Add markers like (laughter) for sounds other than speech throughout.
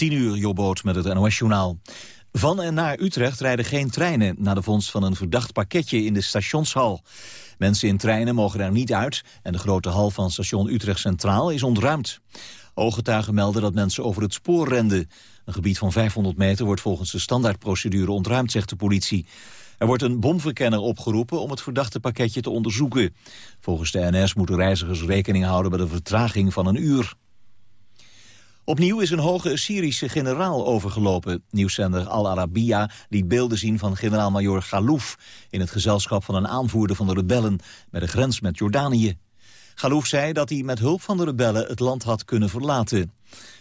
10 uur, Jobboot met het NOS-journaal. Van en naar Utrecht rijden geen treinen... na de vondst van een verdacht pakketje in de stationshal. Mensen in treinen mogen er niet uit... en de grote hal van station Utrecht Centraal is ontruimd. Ooggetuigen melden dat mensen over het spoor renden. Een gebied van 500 meter wordt volgens de standaardprocedure ontruimd, zegt de politie. Er wordt een bomverkenner opgeroepen om het verdachte pakketje te onderzoeken. Volgens de NS moeten reizigers rekening houden met een vertraging van een uur. Opnieuw is een hoge Syrische generaal overgelopen. Nieuwszender Al Arabiya liet beelden zien van generaal-majoor Galouf... in het gezelschap van een aanvoerder van de rebellen... bij de grens met Jordanië. Galouf zei dat hij met hulp van de rebellen het land had kunnen verlaten.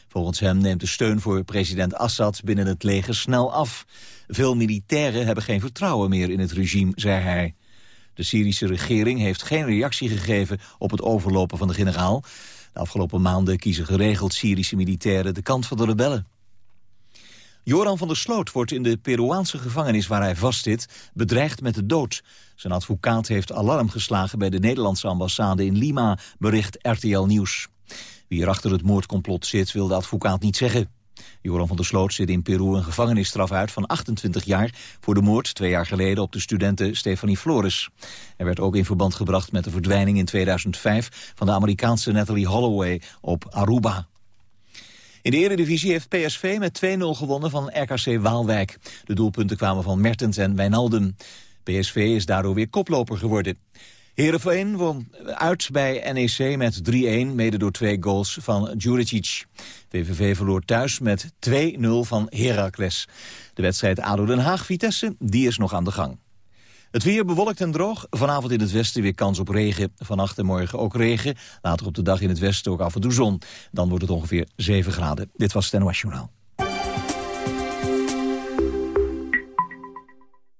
Volgens hem neemt de steun voor president Assad binnen het leger snel af. Veel militairen hebben geen vertrouwen meer in het regime, zei hij. De Syrische regering heeft geen reactie gegeven op het overlopen van de generaal. De afgelopen maanden kiezen geregeld Syrische militairen de kant van de rebellen. Joran van der Sloot wordt in de Peruaanse gevangenis waar hij vastzit bedreigd met de dood. Zijn advocaat heeft alarm geslagen bij de Nederlandse ambassade in Lima, bericht RTL Nieuws. Wie er achter het moordcomplot zit wil de advocaat niet zeggen. Joran van der Sloot zit in Peru een gevangenisstraf uit van 28 jaar... voor de moord twee jaar geleden op de studente Stephanie Flores. Hij werd ook in verband gebracht met de verdwijning in 2005... van de Amerikaanse Natalie Holloway op Aruba. In de Eredivisie heeft PSV met 2-0 gewonnen van RKC Waalwijk. De doelpunten kwamen van Mertens en Wijnaldum. PSV is daardoor weer koploper geworden. Heerenveen won uit bij NEC met 3-1, mede door twee goals van Djuricic. VVV verloor thuis met 2-0 van Heracles. De wedstrijd ADO Den Haag-Vitesse, die is nog aan de gang. Het weer bewolkt en droog. Vanavond in het westen weer kans op regen. Vannacht en morgen ook regen. Later op de dag in het westen ook af en toe zon. Dan wordt het ongeveer 7 graden. Dit was het NOS Journaal.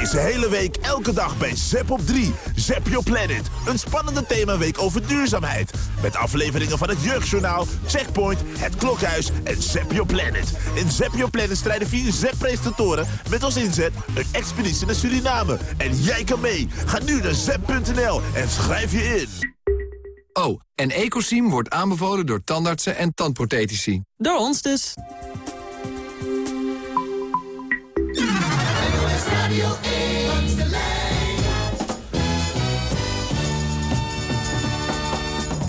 deze hele week elke dag bij Zep op 3. Zep Your Planet. Een spannende themaweek over duurzaamheid. Met afleveringen van het Jeugdjournaal, Checkpoint, Het Klokhuis en Zep Your Planet. In Zep Your Planet strijden vier Zep-presentatoren met als inzet een expeditie naar Suriname. En jij kan mee. Ga nu naar zep.nl en schrijf je in. Oh, en Ecosim wordt aanbevolen door tandartsen en tandprothetici. Door ons dus. Radio 1. Langs de lijn.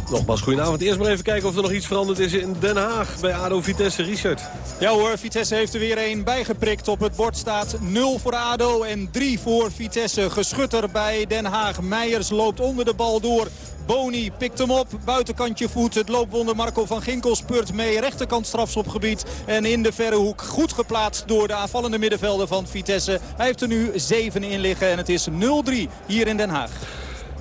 Nogmaals, goedenavond. Eerst maar even kijken of er nog iets veranderd is in Den Haag bij ADO Vitesse. Richard. Ja hoor, Vitesse heeft er weer één bijgeprikt. Op het bord staat 0 voor ADO en 3 voor Vitesse. Geschutter bij Den Haag. Meijers loopt onder de bal door. Boni pikt hem op, buitenkantje voet. Het loopwonder Marco van Ginkel speurt mee. Rechterkant strafschopgebied en in de verre hoek goed geplaatst door de aanvallende middenvelder van Vitesse. Hij heeft er nu 7 in liggen en het is 0-3 hier in Den Haag.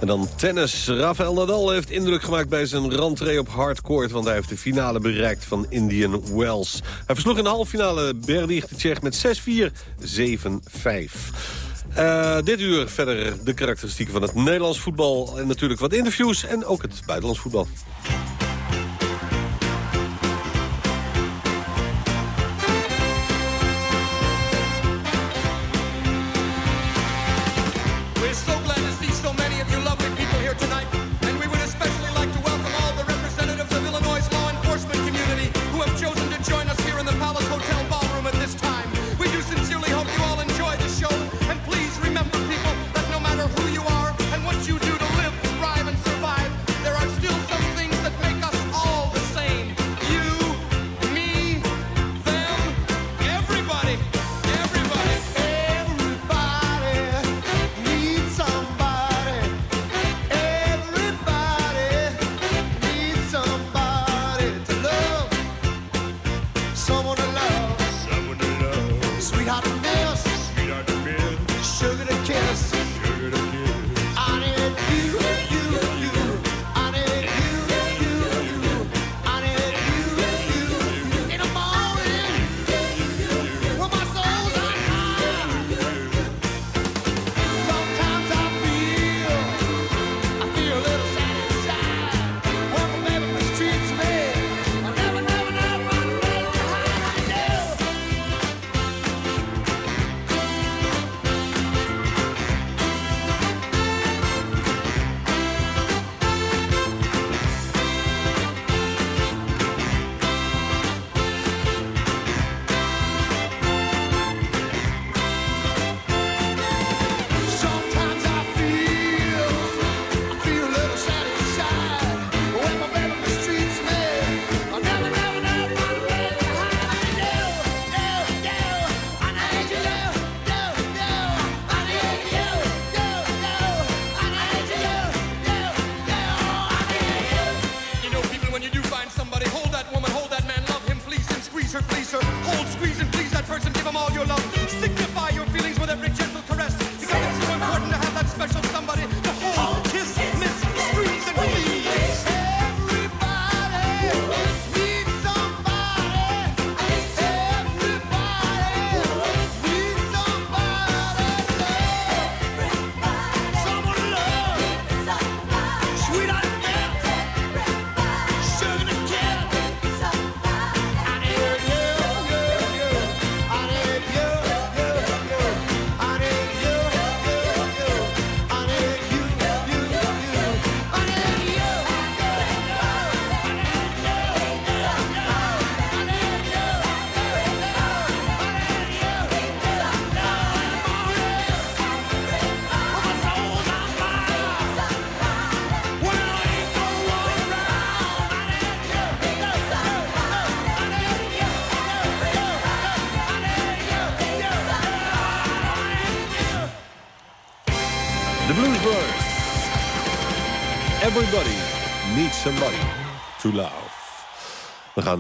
En dan tennis. Rafael Nadal heeft indruk gemaakt bij zijn rentree op hardcourt... want hij heeft de finale bereikt van Indian Wells. Hij versloeg in de halve finale Berdych de Tsjech met 6-4, 7-5. Uh, dit uur verder de karakteristieken van het Nederlands voetbal... en natuurlijk wat interviews en ook het buitenlands voetbal.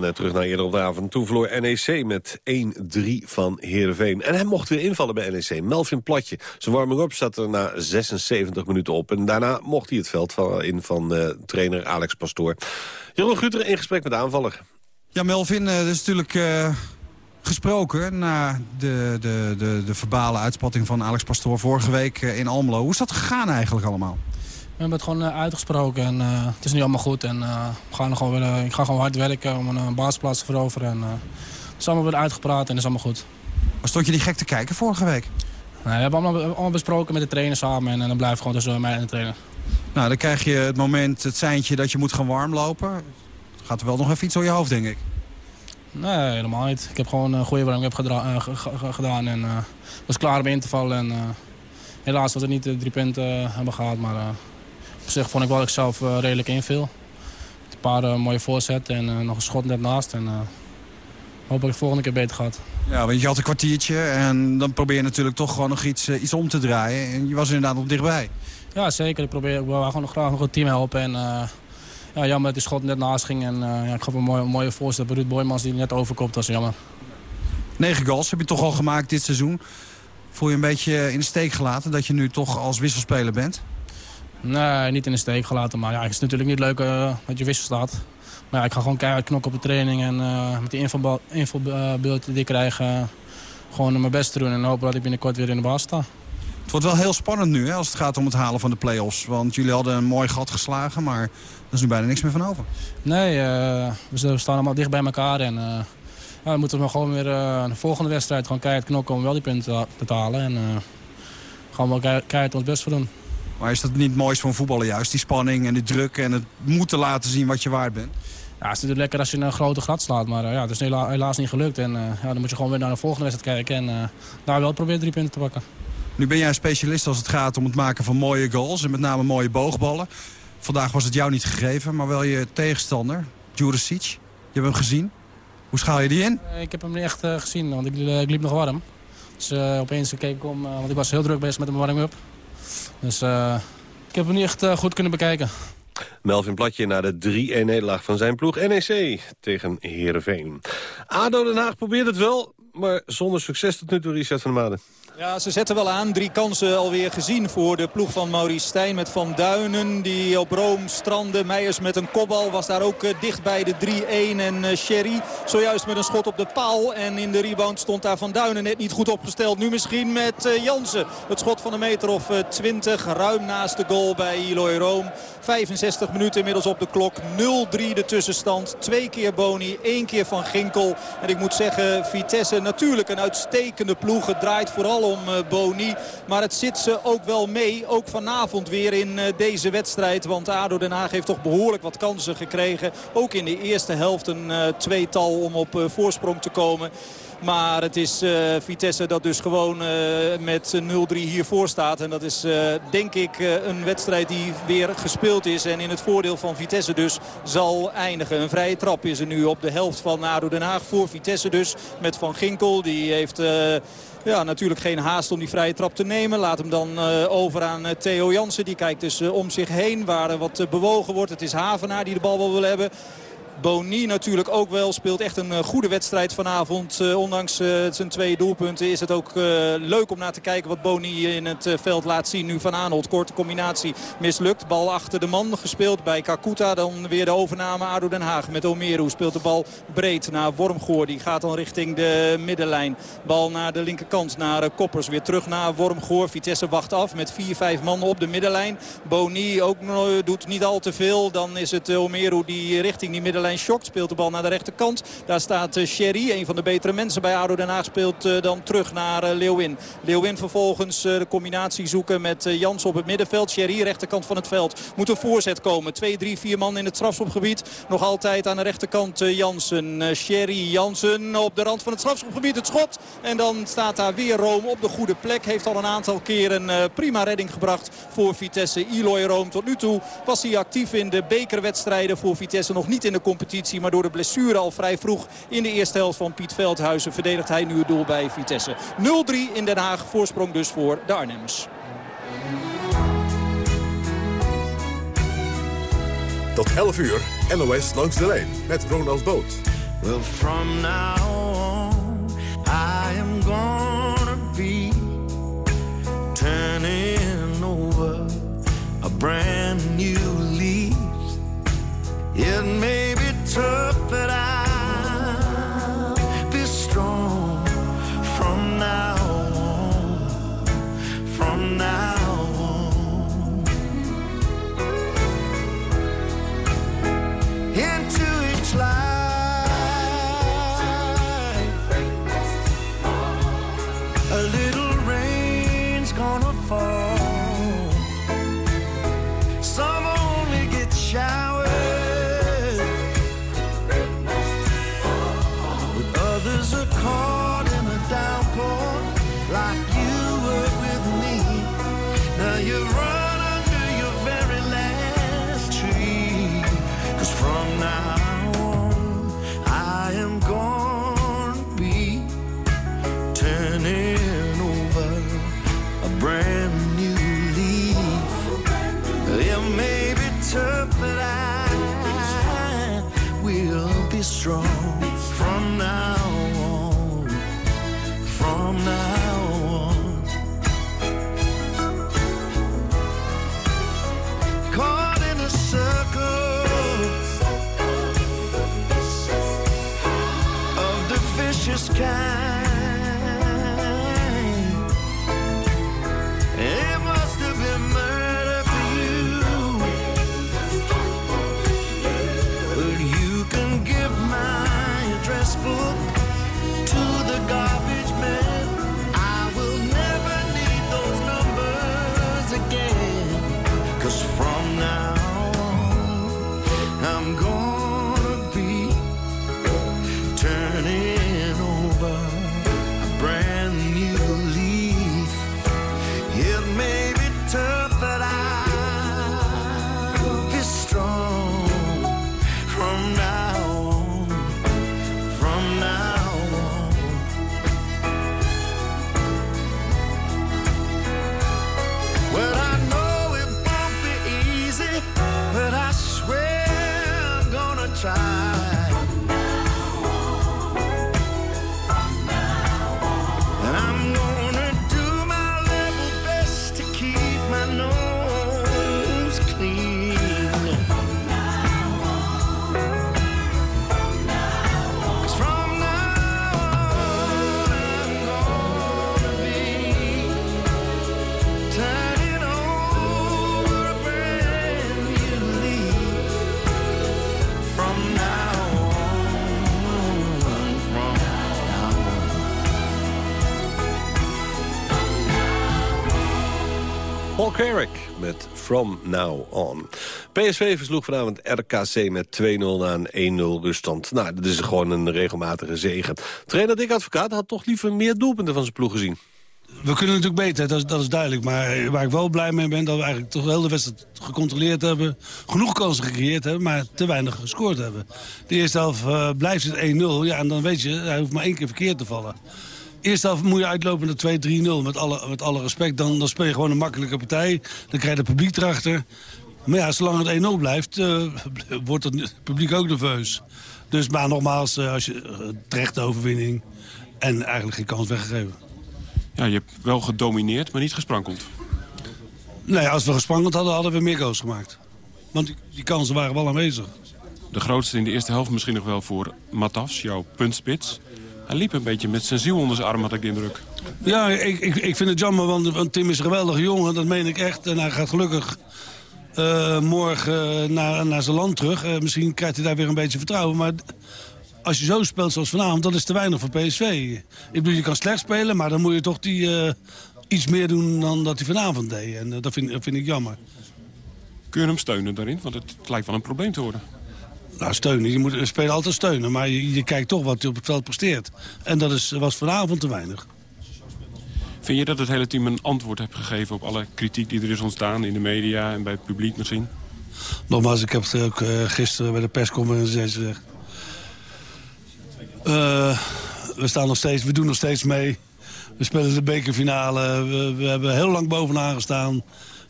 Uh, terug naar eerder op de avond. Toen verloor NEC met 1-3 van Heerenveen. En hij mocht weer invallen bij NEC. Melvin Platje. Zijn warming-up zat er na 76 minuten op. En daarna mocht hij het veld van, in van uh, trainer Alex Pastoor. Jeroen Guter in gesprek met de aanvaller. Ja, Melvin, dat is natuurlijk gesproken na de, de, de, de verbale uitspatting van Alex Pastoor vorige week in Almelo. Hoe is dat gegaan eigenlijk allemaal? We hebben het gewoon uh, uitgesproken en uh, het is nu allemaal goed. En, uh, we gaan gewoon weer, ik ga gewoon hard werken om een basisplaats te veroveren. En, het is allemaal weer uitgepraat en het is allemaal goed. Maar stond je niet gek te kijken vorige week? Nee, we hebben allemaal, allemaal besproken met de trainer samen en, en dan blijft gewoon tussen mij en de trainer. Nou, dan krijg je het moment, het seintje dat je moet gaan warmlopen. Gaat er wel nog even iets door je hoofd, denk ik. Nee, helemaal niet. Ik heb gewoon een goede warming gedaan en was klaar om in te vallen. En, helaas dat we niet de drie punten hebben gehad, maar op zich vond ik wel ik zelf uh, redelijk inviel. Een paar uh, mooie voorzetten en uh, nog een schot net naast. En hoop dat het de volgende keer beter gaat. Ja, want je had een kwartiertje en dan probeer je natuurlijk toch gewoon nog iets, iets om te draaien. En je was inderdaad nog dichtbij. Ja, zeker. Ik, probeer, ik wil gewoon nog graag nog het team helpen. En, ja, jammer dat die schot net naast ging. En, ja, ik gaf een mooie, mooie voorzet bij Ruud Boymans die net overkoopt. Dat was jammer. Negen goals heb je toch al gemaakt dit seizoen. Voel je een beetje in de steek gelaten dat je nu toch als wisselspeler bent? Nee, niet in de steek gelaten. Maar ja, het is natuurlijk niet leuk uh, dat je wissel staat. Maar ja, ik ga gewoon keihard knokken op de training. En uh, met die invalbeelden die ik krijg, uh, gewoon mijn best te doen. En hopen dat ik binnenkort weer in de baas sta. Het wordt wel heel spannend nu hè, als het gaat om het halen van de play-offs. Want jullie hadden een mooi gat geslagen, maar er is nu bijna niks meer van over. Nee, we staan allemaal dicht bij elkaar. En ja, we moeten nog gewoon weer de volgende wedstrijd gewoon keihard knokken om wel die punten te, halen. En gaan we wel keihard ons best voor doen. Maar is dat niet het mooiste van voetballen juist? Die spanning en die druk en het moeten laten zien wat je waard bent? Ja, het is natuurlijk lekker als je een grote gat slaat. Maar uh, ja, het is hela helaas niet gelukt. En uh, ja, dan moet je gewoon weer naar de volgende wedstrijd kijken. En uh, daar wel proberen drie punten te pakken. Nu ben jij een specialist als het gaat om het maken van mooie goals. En met name mooie boogballen. Vandaag was het jou niet gegeven, maar wel je tegenstander, Juricic. Je hebt hem gezien. Hoe schaal je die in? ik heb hem niet echt gezien, want ik, ik, liep nog warm. Dus opeens keek ik om, want ik was heel druk bezig met een warming-up. Dus uh, ik heb hem niet echt uh, goed kunnen bekijken. Melvin Platje naar de 3-1-nederlaag van zijn ploeg NEC tegen Heerenveen. ADO Den Haag probeert het wel, maar zonder succes tot nu toe, Richard van der Maden. Ja, ze zetten wel aan. Drie kansen alweer gezien voor de ploeg van Maurice Stijn. Met Van Duinen die op Room strandde. Meijers met een kopbal was daar ook dicht bij de 3-1. En Sherry zojuist met een schot op de paal. En in de rebound stond daar Van Duinen net niet goed opgesteld. Nu misschien met Jansen. Het schot van een meter of 20. Ruim naast de goal bij Eloy Room. 65 minuten inmiddels op de klok. 0-3 de tussenstand. Twee keer Boni, één keer Van Ginkel. En ik moet zeggen, Vitesse natuurlijk een uitstekende ploeg. Het draait vooral om Boni. Maar het zit ze ook wel mee. Ook vanavond weer in deze wedstrijd. Want ADO Den Haag heeft toch behoorlijk wat kansen gekregen. Ook in de eerste helft een tweetal om op voorsprong te komen. Maar het is Vitesse dat dus gewoon uh, met 0-3 hiervoor staat. En dat is denk ik een wedstrijd die weer gespeeld is. En in het voordeel van Vitesse dus zal eindigen. Een vrije trap is er nu op de helft van ADO Den Haag voor Vitesse dus. Met Van Ginkel. Die heeft... Ja, natuurlijk geen haast om die vrije trap te nemen. Laat hem dan uh, over aan uh, Theo Jansen. Die kijkt dus uh, om zich heen waar er wat bewogen wordt. Het is Havenaar die de bal wel wil hebben. Boni natuurlijk ook wel. Speelt echt een goede wedstrijd vanavond. Uh, ondanks uh, zijn twee doelpunten is het ook leuk om naar te kijken wat Boni in het veld laat zien. Nu Van Aanholt. Korte combinatie mislukt. Bal achter de man gespeeld bij Kakuta. Dan weer de overname ADO Den Haag met Omeru. Speelt de bal breed naar Wormgoor. Die gaat dan richting de middenlijn. Bal naar de linkerkant naar Koppers. Weer terug naar Wormgoor. Vitesse wacht af met 4-5 man op de middenlijn. Boni ook doet niet al te veel. Dan is het Omeru die richting die middenlijn Speelt de bal naar de rechterkant. Daar staat Sherry, een van de betere mensen bij ADO Den Haag. Speelt dan terug naar Leeuwin. Leeuwin vervolgens de combinatie zoeken met Jans op het middenveld. Sherry, rechterkant van het veld. Moet een voorzet komen. 2, 3, 4 man in het strafschopgebied. Nog altijd aan de rechterkant Jansen. Sherry, Jansen op de rand van het strafschopgebied. Het schot. En dan staat daar weer Room op de goede plek. Heeft al een aantal keren prima redding gebracht voor Vitesse. Eloy Room tot nu toe was hij actief in de bekerwedstrijden voor Vitesse. Nog niet in de competitie maar door de blessure al vrij vroeg in de eerste helft van Piet Veldhuizen... verdedigt hij nu het doel bij Vitesse. 0-3 in Den Haag. Voorsprong dus voor de Arnhemmers. Tot 11 uur, LOS langs de lijn met Ronald Boot. Well, from now I am over a brand new leaf tough, but Paul Carrick met From Now On. PSV versloeg vanavond RKC met 2-0 na een 1-0 ruststand. Nou, dat is gewoon een regelmatige zegen. Trainer Dick Advocaat had toch liever meer doelpunten van zijn ploeg gezien. We kunnen natuurlijk beter, dat is, dat is duidelijk. Maar waar ik wel blij mee ben, dat we eigenlijk toch wel de wedstrijd gecontroleerd hebben. Genoeg kansen gecreëerd hebben, maar te weinig gescoord hebben. De eerste helft eh, blijft het 1-0. Ja, en dan weet je, hij hoeft maar één keer verkeerd te vallen. Eerste helft moet je uitlopen naar 2-3-0. Met alle, met alle respect, dan, dan speel je gewoon een makkelijke partij. Dan krijg je het publiek erachter. Maar ja, zolang het 1-0 blijft, eh, (laughs) wordt het publiek ook nerveus. Dus maar nogmaals, eh, als je uh, terechte overwinning en eigenlijk geen kans weggegeven. Ja, je hebt wel gedomineerd, maar niet gesprankeld. Nee, als we gesprankeld hadden, hadden we meer goals gemaakt. Want die, die kansen waren wel aanwezig. De grootste in de eerste helft misschien nog wel voor Matas, jouw puntspits. Hij liep een beetje met zijn ziel onder zijn arm, had ik de indruk. Ja, ik, ik, ik vind het jammer, want, want Tim is een geweldige jongen. Dat meen ik echt. En hij gaat gelukkig eh, morgen naar, naar zijn land terug. Eh, misschien krijgt hij daar weer een beetje vertrouwen. Maar als je zo speelt zoals vanavond, dat is te weinig voor PSV. Ik bedoel, je kan slecht spelen, maar dan moet je toch die, eh, iets meer doen dan dat hij vanavond deed. En dat, vind, dat vind ik jammer. Kun je hem steunen daarin? Want het lijkt wel een probleem te worden. Nou, steunen. Je moet een speler altijd steunen. Maar je, je kijkt toch wat hij op het veld presteert. En dat is, was vanavond te weinig. Vind je dat het hele team een antwoord heeft gegeven op alle kritiek die er is ontstaan in de media en bij het publiek misschien? Nogmaals, ik heb het ook uh, gisteren bij de persconferentie gezegd. Uh, we staan nog steeds, we doen nog steeds mee. We spelen de bekerfinale. We, we hebben heel lang bovenaan gestaan.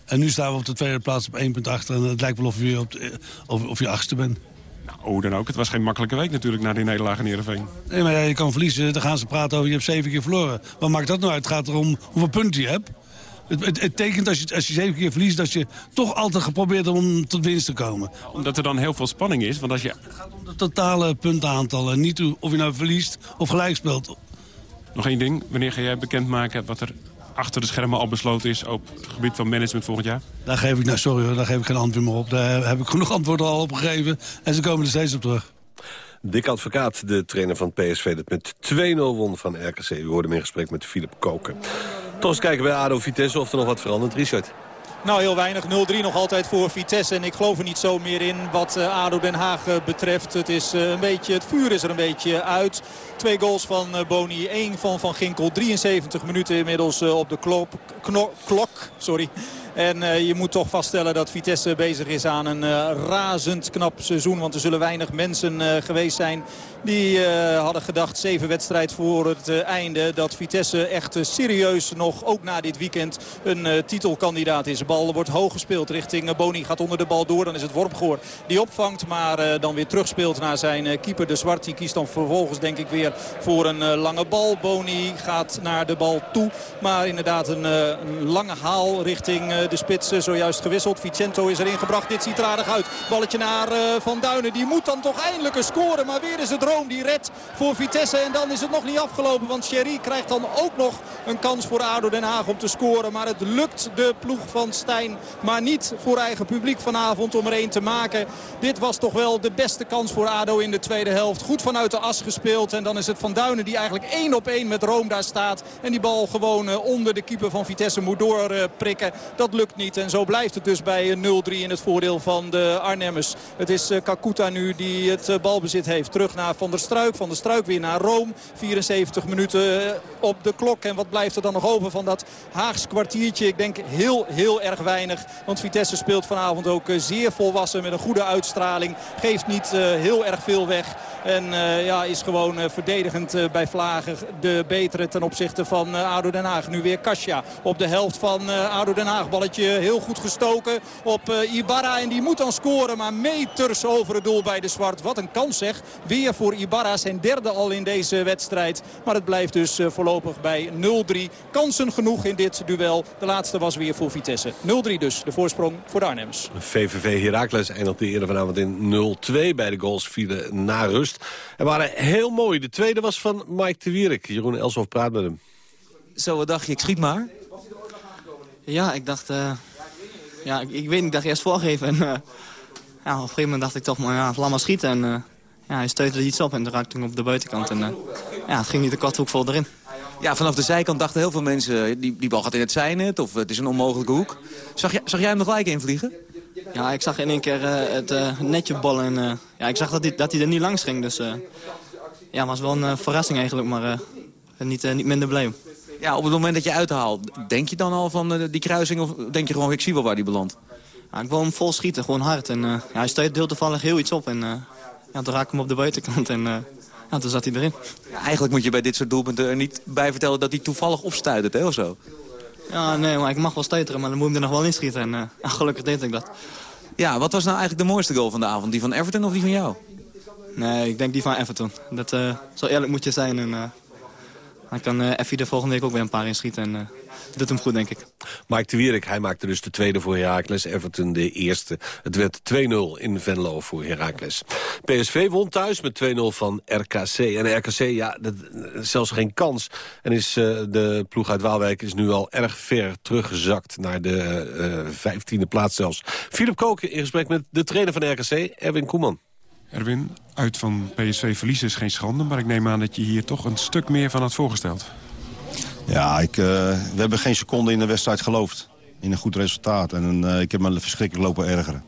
En nu staan we op de tweede plaats op één punt achter. En het lijkt wel of je, op de, of, of je achtste bent. Oh, dan ook. Het was geen makkelijke week natuurlijk na die nederlaag in Heerenveen. Nee, maar ja, je kan verliezen. Dan gaan ze praten over je hebt zeven keer verloren. Wat maakt dat nou uit? Het gaat erom hoeveel punten je hebt. Het, het, het tekent als je, als je zeven keer verliest... dat je toch altijd geprobeerd hebt om tot winst te komen. Omdat er dan heel veel spanning is. Want als je... Het totale puntenaantal. En niet hoe- of je nou verliest of gelijk speelt. Nog één ding. Wanneer ga jij bekendmaken wat er achter de schermen al besloten is... op het gebied van management volgend jaar? Daar geef ik, nou, sorry hoor, daar geef ik geen antwoord meer op. Daar heb ik genoeg antwoorden al op gegeven. En ze komen er steeds op terug. Dick Advocaat, de trainer van PSV, dat met 2-0 won van RKC. U hoorde hem in gesprek met Philip Koken. Toch eens kijken bij ADO Vitesse of er nog wat verandert. Richard. Nou, heel weinig. 0-3 nog altijd voor Vitesse. En ik geloof er niet zo meer in wat eh, ADO Den Haag eh, betreft. Het, is eh, een beetje, het vuur is er een beetje uit. Twee goals van Boni, één van Van Ginkel. 73 minuten inmiddels op de klok. Sorry. En je moet toch vaststellen dat Vitesse bezig is aan een razend knap seizoen. Want er zullen weinig mensen geweest zijn die eh, hadden gedacht, zeven wedstrijd voor het eh, einde... dat Vitesse echt eh, serieus nog, ook na dit weekend, een titelkandidaat is. De bal wordt hoog gespeeld richting Boni, gaat onder de bal door. Dan is het Wormgoor die opvangt, maar dan weer terugspeelt naar zijn keeper. De Zwart die kiest dan vervolgens denk ik weer voor een lange bal. Boni gaat naar de bal toe, maar inderdaad een, lange haal richting de spits. eh, zojuist gewisseld. Vicento is erin gebracht. Dit ziet er uit. Balletje naar Van Duinen. Die moet dan toch eindelijk een scoren. Maar weer is het Die redt voor Vitesse. En dan is het nog niet afgelopen. Want Sherry krijgt dan ook nog een kans voor ADO Den Haag om te scoren. Maar het lukt de ploeg van Stijn. Maar niet voor eigen publiek vanavond om er één te maken. Dit was toch wel de beste kans voor ADO in de tweede helft. Goed vanuit de as gespeeld. En dan is het Van Duinen die eigenlijk één op één met Room daar staat. En die bal gewoon eh, onder de keeper van Vitesse moet doorprikken. Dat lukt niet. En zo blijft het dus bij eh, 0-3 in het voordeel van de Arnhemmers. Het is eh, Kakuta nu die het eh, balbezit heeft. Terug naar Van der Struik. Van der Struik weer naar Rome. 74 minuten eh, op de klok. En wat blijft er dan nog over van dat Haags kwartiertje? Ik denk heel, heel erg weinig. Want Vitesse speelt vanavond ook eh, zeer volwassen met een goede uitstraling. Geeft niet eh, heel erg veel weg. En ja, is gewoon verdedigend bij Vlagen de betere ten opzichte van ADO Den Haag. Nu weer Kasia op de helft van ADO Den Haag. Balletje heel goed gestoken op Ibarra. En die moet dan scoren, maar meters over het doel bij de Zwart. Wat een kans zeg. Weer voor Ibarra, zijn derde al in deze wedstrijd. Maar het blijft dus eh, voorlopig bij 0-3. Kansen genoeg in dit duel. De laatste was weer voor Vitesse. 0-3 dus, de voorsprong voor de Arnhemmers. VVV Heracles eindigde eerder vanavond in 0-2. Bij de goals vielen na rust. En waren heel mooi. De tweede was van Mike de Wierik. Jeroen Elshoff praat met hem. Zo, wat dacht je? Ik schiet maar. Ja, ik dacht... eh, ja, ik, ik weet niet, ik dacht eerst voorgeven. En, eh, ja, op een gegeven moment dacht ik toch, maar ja, laat maar schieten. En eh, ja, hij steutte er iets op en toen raakte ik op de buitenkant. En eh, ja, het ging niet de korthoek vol erin. Ja, vanaf de zijkant dachten heel veel mensen... die, die bal gaat in het zijnet of het is een onmogelijke hoek. Zag, jij- zag jij hem er gelijk in vliegen? Ja, ik zag in één keer eh, het eh, netje ballen. En, eh, ja, ik zag dat hij, dat hij er niet langs ging. Dus eh ja, was wel een eh, verrassing eigenlijk, maar eh, niet, eh, niet minder blij. Ja, op het moment dat je uithaalt, denk je dan al van eh, die kruising... of denk je gewoon, ik zie wel waar die belandt? Ja, ik wil hem vol schieten, gewoon hard. En, eh, ja, hij steut heel toevallig heel iets op. En eh, ja, toen raakte ik hem op de buitenkant en eh, ja, toen zat hij erin. Ja, eigenlijk moet je bij dit soort doelpunten er niet bij vertellen... dat hij toevallig opstuitert, hè, of zo? Ja, nee, maar ik mag wel stuiteren, maar dan moet ik er nog wel inschieten. En eh, ja, gelukkig deed ik dat. Ja, wat was nou eigenlijk de mooiste goal van de avond? Die van Everton of die van jou? Nee, ik denk die van Everton. Dat, eh, zo eerlijk moet je zijn. En, eh, dan kan eh Effie de volgende week ook weer een paar inschieten. En eh, dat doet hem goed, denk ik. Mike de Wierik, hij maakte dus de tweede voor Heracles. Everton de eerste. Het werd 2-0 in Venlo voor Heracles. PSV won thuis met 2-0 van RKC. En RKC, ja, dat, zelfs geen kans. En is, eh, de ploeg uit Waalwijk is nu al erg ver teruggezakt... naar de eh, vijftiende plaats zelfs. Philip Koken in gesprek met de trainer van RKC, Erwin Koeman. Erwin, uit van PSV verliezen is geen schande... maar ik neem aan dat je hier toch een stuk meer van had voorgesteld. Ja, ik, eh, we hebben geen seconde in de wedstrijd geloofd. In een goed resultaat. En eh, ik heb me verschrikkelijk lopen ergeren.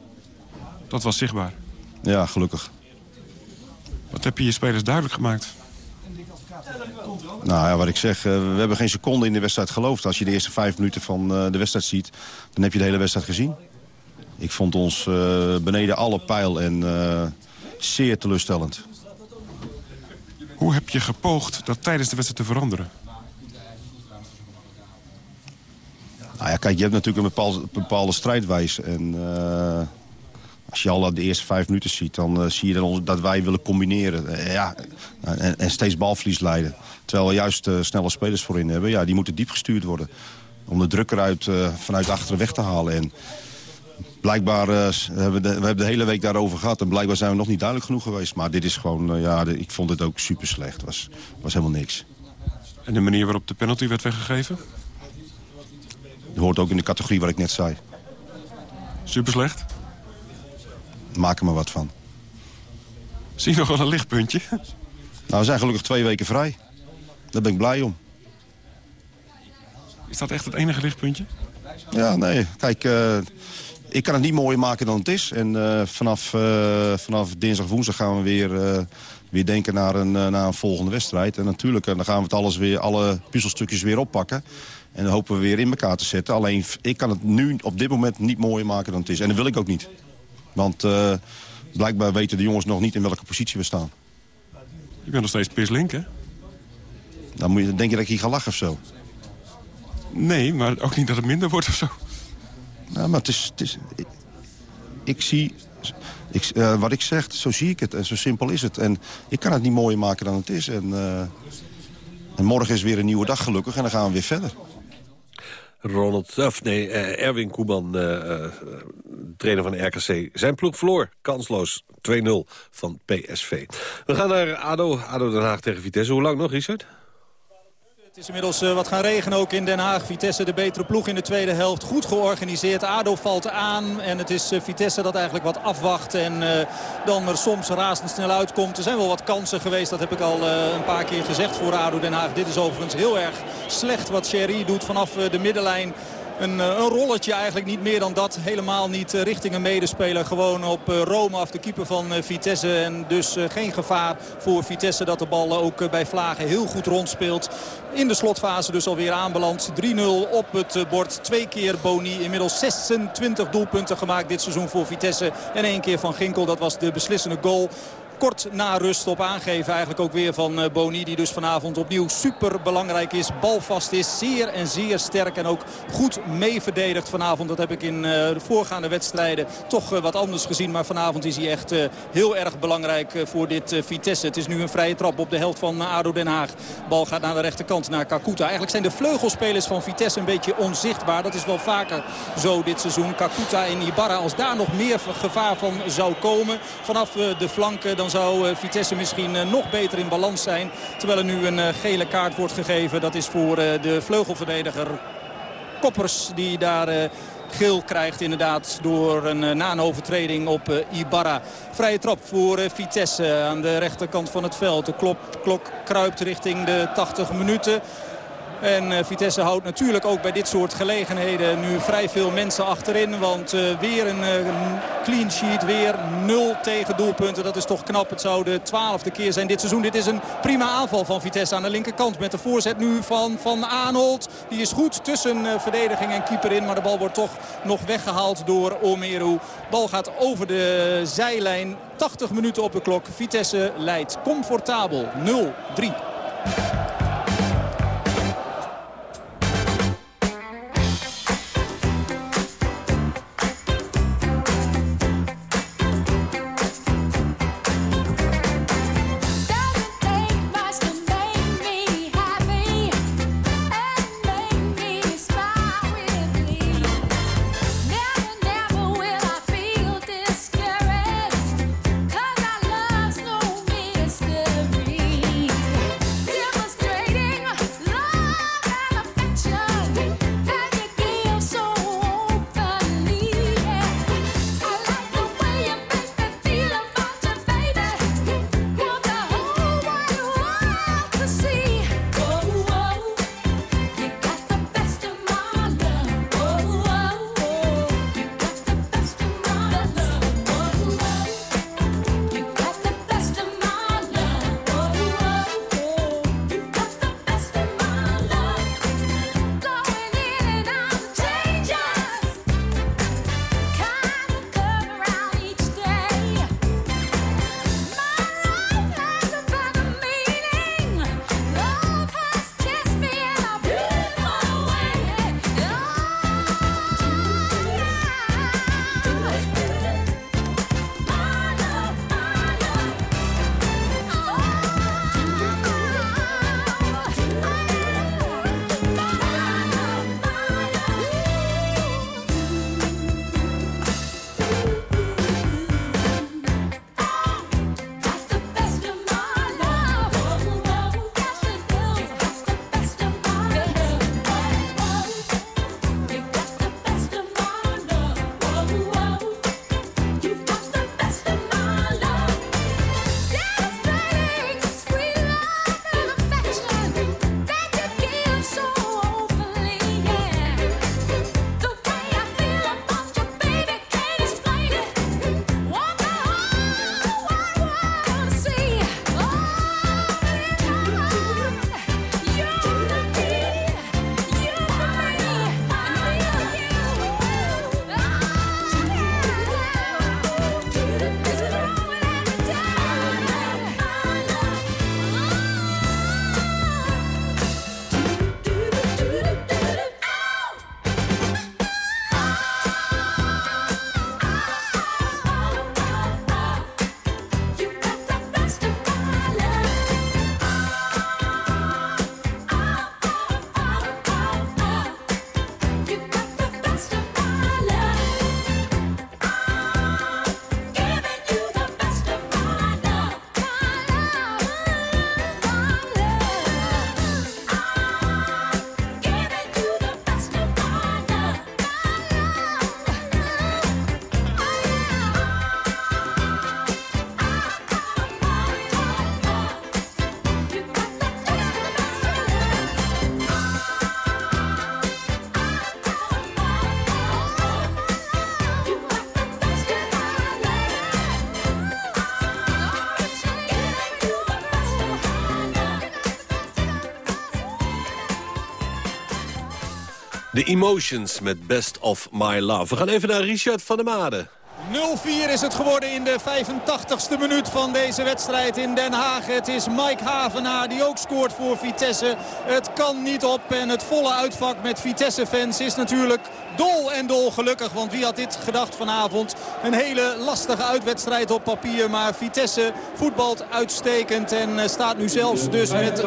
Dat was zichtbaar. Ja, gelukkig. Wat heb je je spelers duidelijk gemaakt? Nou ja, wat ik zeg, eh, we hebben geen seconde in de wedstrijd geloofd. Als je de eerste vijf minuten van de wedstrijd ziet, dan heb je de hele wedstrijd gezien. Ik vond ons beneden alle pijl en zeer teleurstellend. Hoe heb je gepoogd dat tijdens de wedstrijd te veranderen? Nou ja, kijk, je hebt natuurlijk een bepaalde, bepaalde strijdwijze. En eh, als je al de eerste vijf minuten ziet, dan eh, zie je dan dat wij willen combineren. Eh, ja, en, en steeds balverlies leiden. Terwijl we juist snelle spelers voorin hebben. Ja, die moeten diep gestuurd worden. Om de druk eruit vanuit achteren weg te halen. En blijkbaar eh, hebben we, de, we hebben de hele week daarover gehad. En blijkbaar zijn we nog niet duidelijk genoeg geweest. Maar dit is gewoon, eh, ja, de- ik vond het ook super slecht. Het was, was helemaal niks. En de manier waarop de penalty werd weggegeven? Dat hoort ook in de categorie waar ik net zei. Super slecht. Maak er maar wat van. Zie je nog wel een lichtpuntje? Nou, we zijn gelukkig twee weken vrij. Daar ben ik blij om. Is dat echt het enige lichtpuntje? Ja, nee. Kijk, eh, ik kan het niet mooier maken dan het is. En eh, vanaf, eh, vanaf dinsdag, woensdag gaan we weer, eh, weer denken naar een, naar een volgende wedstrijd. En natuurlijk, dan gaan we het alles weer, alle puzzelstukjes weer oppakken. En dan hopen we weer in elkaar te zetten. Alleen, ik kan het nu op dit moment niet mooier maken dan het is. En dat wil ik ook niet. Want blijkbaar weten de jongens nog niet in welke positie we staan. Je bent nog steeds pislink, hè? Dan moet je, denk je dat ik hier ga lachen of zo? Nee, maar ook niet dat het minder wordt of zo. Ja, maar het is... Het is ik, zie... Ik, eh, wat ik zeg, zo zie ik het. En zo simpel is het. En ik kan het niet mooier maken dan het is. En, eh, en morgen is weer een nieuwe dag gelukkig. En dan gaan we weer verder. Ronald, of nee, eh, Erwin Koeman, eh, eh, trainer van RKC. Zijn ploeg verloor, kansloos, 2-0 van PSV. We gaan naar ADO, ADO Den Haag tegen Vitesse. Hoe lang nog, Richard? Het is inmiddels eh, wat gaan regenen ook in Den Haag. Vitesse de betere ploeg in de tweede helft. Goed georganiseerd. ADO valt aan. En het is eh, Vitesse dat eigenlijk wat afwacht. En eh, dan er soms razendsnel uitkomt. Er zijn wel wat kansen geweest. Dat heb ik al een paar keer gezegd voor ADO Den Haag. Dit is overigens heel erg slecht wat Sherry doet vanaf de middenlijn. Een, eh, een rolletje eigenlijk niet meer dan dat. Helemaal niet eh, richting een medespeler. Gewoon op eh, Rome af de keeper van Vitesse. En dus geen gevaar voor Vitesse dat de bal ook bij Vlagen heel goed rondspeelt. In de slotfase dus alweer aanbeland. 3-0 op het bord. Twee keer Boni. Inmiddels 26 doelpunten gemaakt dit seizoen voor Vitesse. En één keer van Ginkel. Dat was de beslissende goal. Kort na rust op aangeven eigenlijk ook weer van eh, Boni. Die dus vanavond opnieuw super belangrijk is. Balvast is. Zeer en zeer sterk. En ook goed mee verdedigd vanavond. Dat heb ik in eh, de voorgaande wedstrijden toch eh, wat anders gezien. Maar vanavond is hij echt heel erg belangrijk voor dit Vitesse. Het is nu een vrije trap op de helft van ADO Den Haag. Bal gaat naar de rechterkant naar Kakuta. Eigenlijk zijn de vleugelspelers van Vitesse een beetje onzichtbaar. Dat is wel vaker zo dit seizoen. Kakuta en Ibarra. Als daar nog meer gevaar van zou komen vanaf de flanken... dan zou eh, Vitesse misschien eh, nog beter in balans zijn. Terwijl er nu een eh, gele kaart wordt gegeven. Dat is voor de vleugelverdediger Koppers die daar... geel krijgt inderdaad door een, na overtreding op Ibarra. Vrije trap voor Vitesse aan de rechterkant van het veld. De klok, klok kruipt richting de 80 minuten. En eh, Vitesse houdt natuurlijk ook bij dit soort gelegenheden nu vrij veel mensen achterin. Want eh, weer een, eh, een clean sheet, weer nul tegen doelpunten. Dat is toch knap. Het zou de twaalfde keer zijn dit seizoen. Dit is een prima aanval van Vitesse aan de linkerkant. Met de voorzet nu van Van Aanholt. Die is goed tussen verdediging en keeper in. Maar de bal wordt toch nog weggehaald door Omeru. Bal gaat over de zijlijn. 80 minuten op de klok. Vitesse leidt comfortabel 0-3. Emotions met Best of My Love. We gaan even naar Richard van der Made. 0-4 is het geworden in de 85ste minuut van deze wedstrijd in Den Haag. Het is Mike Havenaar die ook scoort voor Vitesse. Het kan niet op en het volle uitvak met Vitesse-fans is natuurlijk dol en dol gelukkig. Want wie had dit gedacht vanavond? Een hele lastige uitwedstrijd op papier. Maar Vitesse voetbalt uitstekend en eh, staat nu zelfs dus met 0-4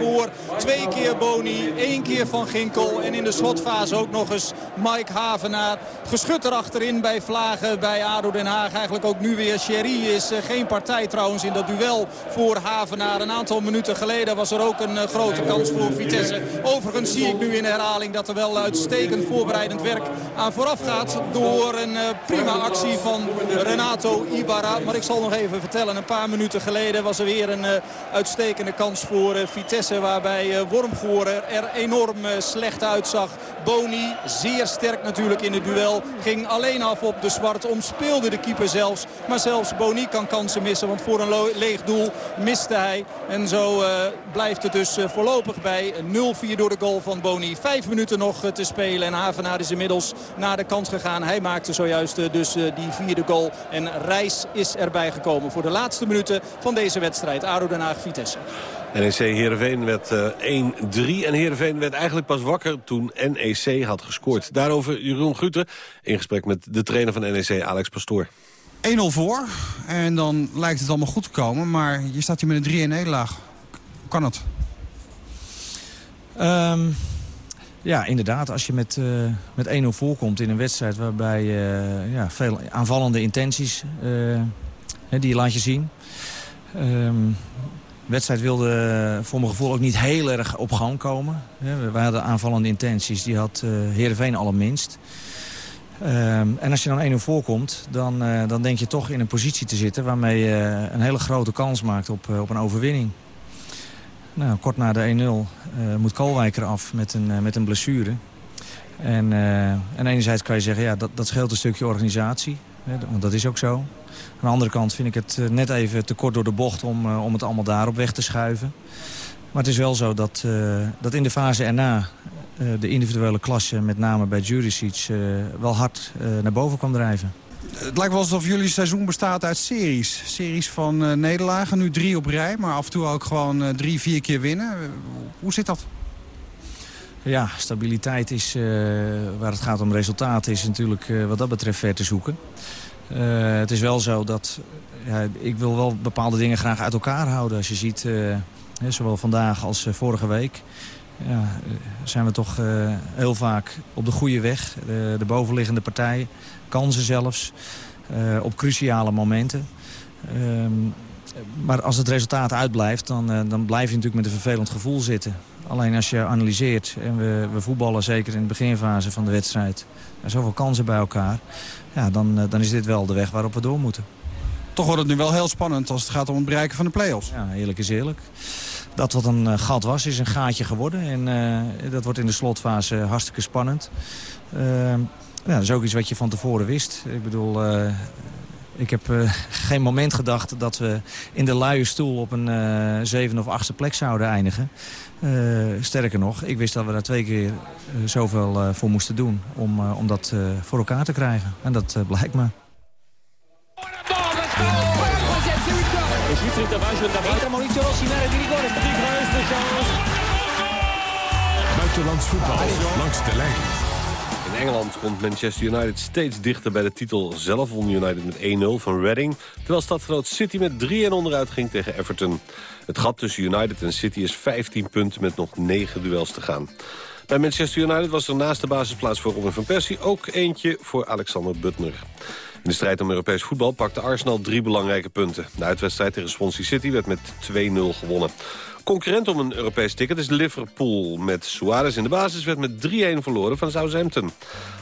voor. Twee keer Boni, één keer Van Ginkel. En in de slotfase ook nog eens Mike Havenaar. Geschut erachterin bij Vlagen, bij ADO Den Haag. Eigenlijk ook nu weer Sherry is eh, geen partij trouwens in dat duel voor Havenaar. Een aantal minuten geleden was er ook een eh, grote kans voor Vitesse. Overigens zie ik nu in herhaling dat er wel uitstekend voor voorbereidend werk aan vooraf gaat. Door een uh, prima actie van Renato Ibarra. Maar ik zal nog even vertellen. Een paar minuten geleden was er weer een uh, uitstekende kans voor uh, Vitesse. Waarbij Wormgoor er enorm slecht uitzag. Boni zeer sterk natuurlijk in het duel. Ging alleen af op de zwart. Omspeelde de keeper zelfs. Maar zelfs Boni kan kansen missen. Want voor een leeg doel miste hij. En zo blijft het dus voorlopig bij 0-4 door de goal van Boni. Vijf minuten nog te spelen. En Havenaar is inmiddels naar de kant gegaan. Hij maakte zojuist dus die vierde goal. En Reis is erbij gekomen voor de laatste minuten van deze wedstrijd. ADO Den Haag-Vitesse. NEC Heerenveen werd uh, 1-3 en Heerenveen werd eigenlijk pas wakker toen NEC had gescoord. Daarover Jeroen Gutte in gesprek met de trainer van NEC, Alex Pastoor. 1-0 voor en dan lijkt het allemaal goed te komen, maar je staat hier met een 3-1 nederlaag. Hoe kan het? Um, ja, inderdaad. Als je met, uh, met 1-0 voorkomt in een wedstrijd... waarbij uh, ja, veel aanvallende intenties, uh, die laat je zien. De wedstrijd wilde voor mijn gevoel ook niet heel erg op gang komen. We hadden aanvallende intenties, die had Heerenveen allerminst. Um, en als je dan 1-0 voorkomt, dan, dan denk je toch in een positie te zitten... waarmee je een hele grote kans maakt op, op een overwinning. Nou, kort na de 1-0 uh, moet Koolwijk eraf met een, uh, met een blessure. En, uh, en enerzijds kan je zeggen, ja, dat, dat scheelt een stukje organisatie. Hè, want dat is ook zo. Aan de andere kant vind ik het net even te kort door de bocht om, om het allemaal daarop weg te schuiven. Maar het is wel zo dat, dat in de fase erna de individuele klasse, met name bij Juricic, wel hard naar boven kwam drijven. Het lijkt wel alsof jullie seizoen bestaat uit series. Series van uh, nederlagen, nu drie op rij, maar af en toe ook gewoon uh, drie, vier keer winnen. Hoe zit dat? Ja, stabiliteit is, waar het gaat om resultaten, is natuurlijk wat dat betreft ver te zoeken. het is wel zo dat, ja, ik wil wel bepaalde dingen graag uit elkaar houden. Als je ziet, zowel vandaag als vorige week, ja, zijn we toch heel vaak op de goede weg. de bovenliggende partij kansen zelfs, uh, op cruciale momenten. Um, maar als het resultaat uitblijft, dan, uh, dan blijf je natuurlijk met een vervelend gevoel zitten. Alleen als je analyseert, en we, we voetballen zeker in de beginfase van de wedstrijd... zoveel kansen bij elkaar, ja, dan, dan is dit wel de weg waarop we door moeten. Toch wordt het nu wel heel spannend als het gaat om het bereiken van de play-offs. Ja, eerlijk is eerlijk. Dat wat een uh, gat was, is een gaatje geworden. En uh, dat wordt in de slotfase hartstikke spannend. Uh, ja, dat is ook iets wat je van tevoren wist. Ik bedoel, uh, ik heb (laughs) geen moment gedacht dat we in de luie stoel op een uh, zevende of achtste plek zouden eindigen. sterker nog, ik wist dat we daar twee keer zoveel voor moesten doen om, om dat voor elkaar te krijgen. En dat blijkt me. Buitenlands voetbal langs de lijn. In Engeland komt Manchester United steeds dichter bij de titel. Zelf won United met 1-0 van Reading... terwijl stadgenoot City met 3-1 onderuit ging tegen Everton. Het gat tussen United en City is 15 punten met nog 9 duels te gaan. Bij Manchester United was er naast de basisplaats voor Robin van Persie... ook eentje voor Alexander Butner. In de strijd om Europees voetbal pakte Arsenal drie belangrijke punten. De uitwedstrijd tegen Swansea City werd met 2-0 gewonnen. Concurrent om een Europees ticket is Liverpool. Met Suarez in de basis werd met 3-1 verloren van Southampton.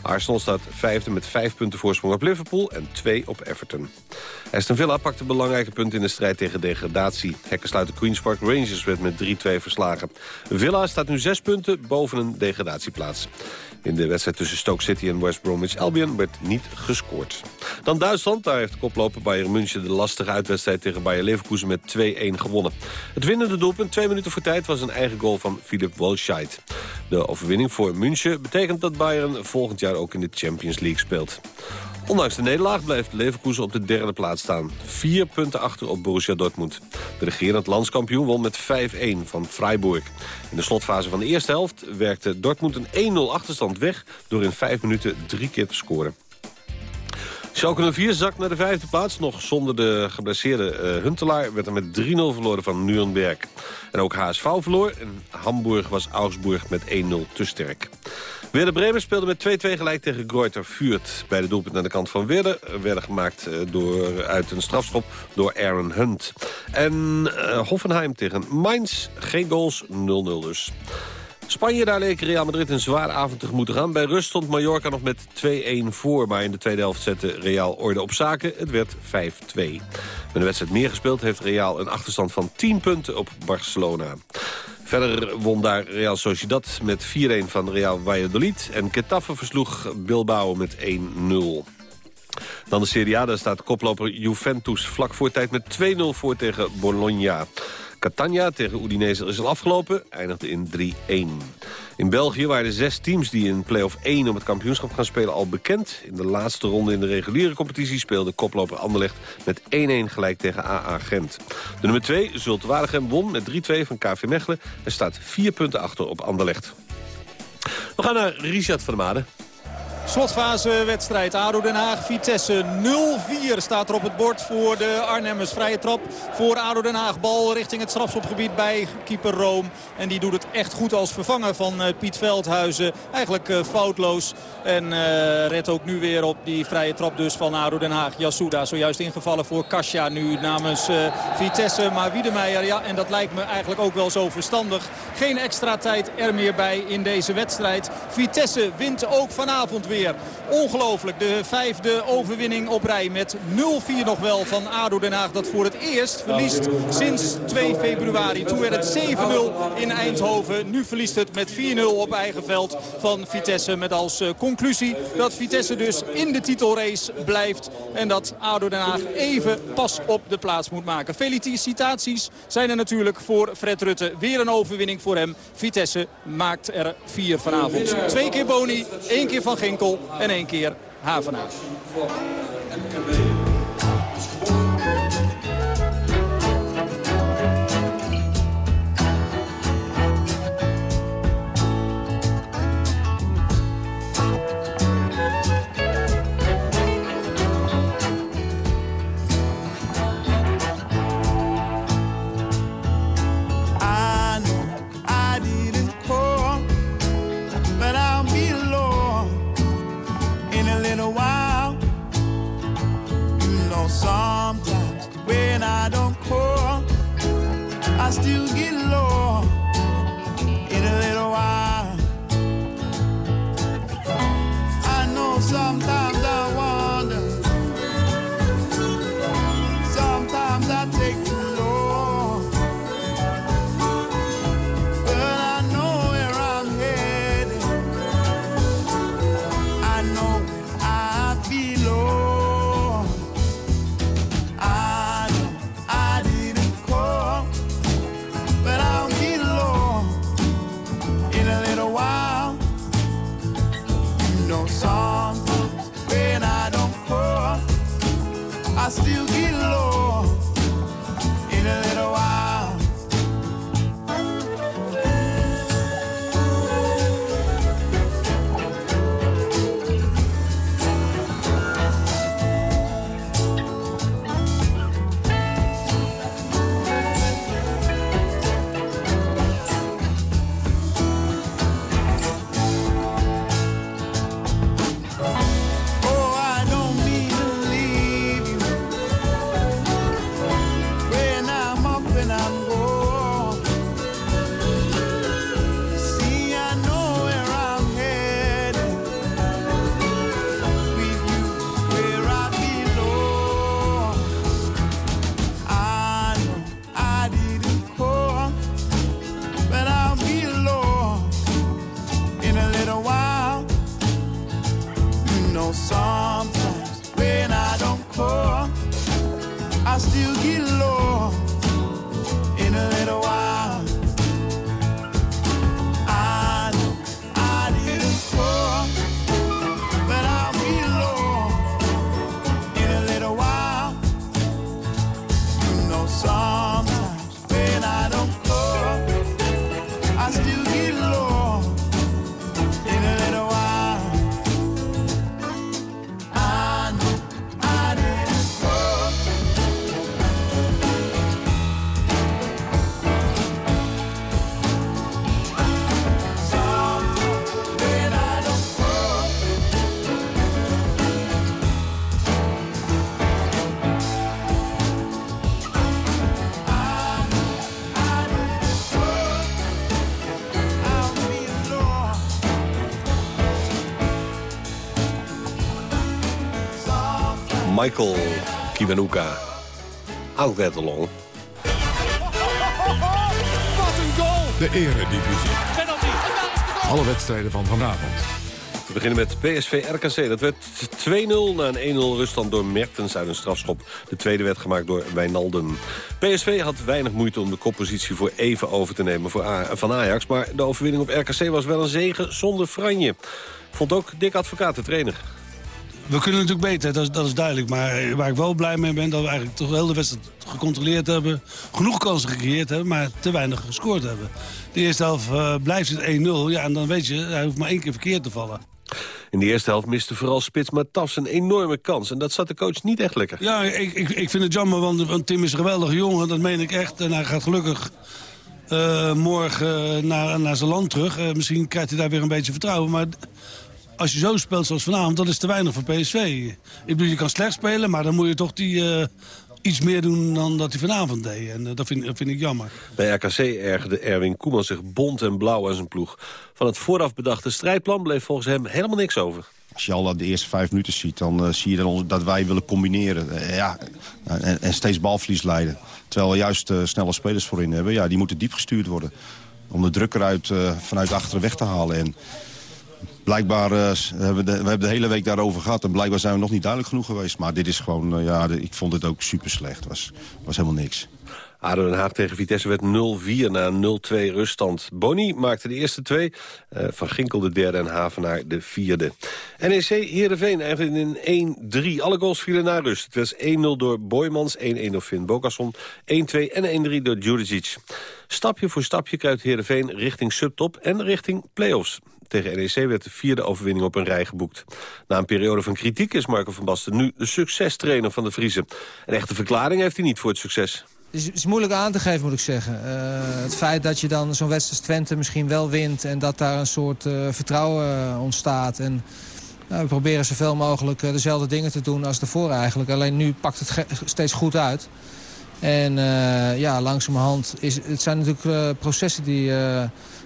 Arsenal staat vijfde met vijf punten voorsprong op Liverpool en twee op Everton. Aston Villa pakte belangrijke punten in de strijd tegen degradatie. Hekken sluiten Queen's Park Rangers werd met 3-2 verslagen. Villa staat nu zes punten boven een degradatieplaats. In de wedstrijd tussen Stoke City en West Bromwich Albion werd niet gescoord. Dan Duitsland, daar heeft koploper Bayern München de lastige uitwedstrijd tegen Bayer Leverkusen met 2-1 gewonnen. Het winnende doelpunt twee minuten voor tijd was een eigen goal van Philip Wolscheid. De overwinning voor München betekent dat Bayern volgend jaar ook in de Champions League speelt. Ondanks de nederlaag blijft Leverkusen op de derde plaats staan. Vier punten achter op Borussia Dortmund. De regerend landskampioen won met 5-1 van Freiburg. In de slotfase van de eerste helft werkte Dortmund een 1-0 achterstand weg... door in vijf minuten drie keer te scoren. Schalke 04 zakt naar de vijfde plaats. Nog zonder de geblesseerde uh, Huntelaar werd er met 3-0 verloren van Nuremberg. En ook HSV verloor en Hamburg was Augsburg met 1-0 te sterk. Werder Bremen speelde met 2-2 gelijk tegen Greuther Vuurt. Bij de doelpunt aan de kant van Werder werden gemaakt eh, door, uit een strafschop door Aaron Hunt. En uh, Hoffenheim tegen Mainz, geen goals, 0-0 dus. Spanje, daar leek Real Madrid een zware avond tegemoet te gaan. Bij rust stond Mallorca nog met 2-1 voor. Maar in de tweede helft zette Real orde op zaken. Het werd 5-2. Met een wedstrijd meer gespeeld heeft Real een achterstand van 10 punten op Barcelona. Verder won daar Real Sociedad met 4-1 van Real Valladolid. En Getafe versloeg Bilbao met 1-0. Dan de Serie A, daar staat koploper Juventus vlak voor tijd met 2-0 voor tegen Bologna. Catania tegen Udinese is al afgelopen, eindigde in 3-1. In België waren de zes teams die in play-off 1 om het kampioenschap gaan spelen al bekend. In de laatste ronde in de reguliere competitie speelde koploper Anderlecht met 1-1 gelijk tegen AA Gent. De nummer 2, Zulte Waregem, won met 3-2 van KV Mechelen en staat vier punten achter op Anderlecht. We gaan naar Richard van der Made. Slotfase wedstrijd. ADO Den Haag, Vitesse 0-4 staat er op het bord voor de Arnhemmers. Vrije trap voor ADO Den Haag. Bal richting het strafschopgebied bij keeper Room. En die doet het echt goed als vervanger van eh, Piet Veldhuizen. Eigenlijk uh, foutloos. En uh, redt ook nu weer op die vrije trap dus van ADO Den Haag. Yasuda zojuist ingevallen voor Kasia nu namens Vitesse. Maar Wiedemeijer, ja, en dat lijkt me eigenlijk ook wel zo verstandig. Geen extra tijd er meer bij in deze wedstrijd. Vitesse wint ook vanavond weer. Ongelooflijk, de vijfde overwinning op rij met 0-4 nog wel van ADO Den Haag. Dat voor het eerst verliest sinds 2 februari. Toen werd het 7-0 in Eindhoven. Nu verliest het met 4-0 op eigen veld van Vitesse. Met als eh, conclusie dat Vitesse dus in de titelrace blijft. En dat ADO Den Haag even pas op de plaats moet maken. Felicitaties zijn er natuurlijk voor Fred Rutte. Weer een overwinning voor hem. Vitesse maakt er vier vanavond. Twee keer Boni, één keer Van Ginkel en één keer Havenaar. I still song. Michael Kiwanuka. Altijd along. Wat een goal! De eredivisie. Alle wedstrijden van vanavond. We beginnen met PSV RKC. Dat werd 2-0 na een 1-0 ruststand door Mertens uit een strafschop. De tweede werd gemaakt door Wijnaldum. PSV had weinig moeite om de koppositie voor even over te nemen voor A van Ajax. Maar de overwinning op RKC was wel een zegen zonder franje. Vond ook Dick Advocaat, de trainer. We kunnen natuurlijk beter, dat is, dat is duidelijk. Maar waar ik wel blij mee ben, dat we eigenlijk toch heel de wedstrijd gecontroleerd hebben. Genoeg kansen gecreëerd hebben, maar te weinig gescoord hebben. De eerste helft uh, blijft het 1-0. Ja, en dan weet je, hij hoeft maar één keer verkeerd te vallen. In de eerste helft miste vooral Spits Matafs een enorme kans. En dat zat de coach niet echt lekker. Ja, ik, ik, ik vind het jammer, want, want Tim is een geweldige jongen. Dat meen ik echt. En hij gaat gelukkig uh, morgen naar, naar zijn land terug. Uh, misschien krijgt hij daar weer een beetje vertrouwen. Maar als je zo speelt zoals vanavond, dat is te weinig voor PSV. Ik bedoel, je kan slecht spelen, maar dan moet je toch die, uh, iets meer doen dan dat hij vanavond deed. En uh, dat, vind, dat vind ik jammer. Bij RKC ergerde Erwin Koeman zich bont en blauw aan zijn ploeg. Van het vooraf bedachte strijdplan bleef volgens hem helemaal niks over. Als je al de eerste vijf minuten ziet, dan uh, zie je dan dat wij willen combineren. ja, en, en, steeds balverlies leiden. Terwijl we juist snelle spelers voorin hebben. Ja, die moeten diep gestuurd worden. Om de druk eruit vanuit achteren weg te halen. En blijkbaar uh, hebben we, we hebben de hele week daarover gehad. En blijkbaar zijn we nog niet duidelijk genoeg geweest. Maar dit is gewoon, uh, ja, ik vond het ook super slecht. Was, was helemaal niks. ADO Den Haag tegen Vitesse werd 0-4 na 0-2 ruststand. Boni maakte de eerste twee, uh, Van Ginkel de derde en Havenaar de vierde. NEC Heerenveen eindigde in 1-3. Alle goals vielen naar rust. Het was 1-0 door Boymans, 1-1 door Finn Bokasson, 1-2 en 1-3 door Djuricic. Stapje voor stapje kruipt Heerenveen richting subtop en richting play-offs. Tegen NEC werd de vierde overwinning op een rij geboekt. Na een periode van kritiek is Marco van Basten nu de succestrainer van de Vriezen. Een echte verklaring heeft hij niet voor het succes. Het is, moeilijk aan te geven, moet ik zeggen. Uh, het feit dat je dan zo'n wedstrijd Twente misschien wel wint... en dat daar een soort uh, vertrouwen ontstaat. En, nou, we proberen zoveel mogelijk dezelfde dingen te doen als daarvoor eigenlijk. Alleen nu pakt het steeds goed uit. En ja, langzamerhand... Is, het zijn natuurlijk processen die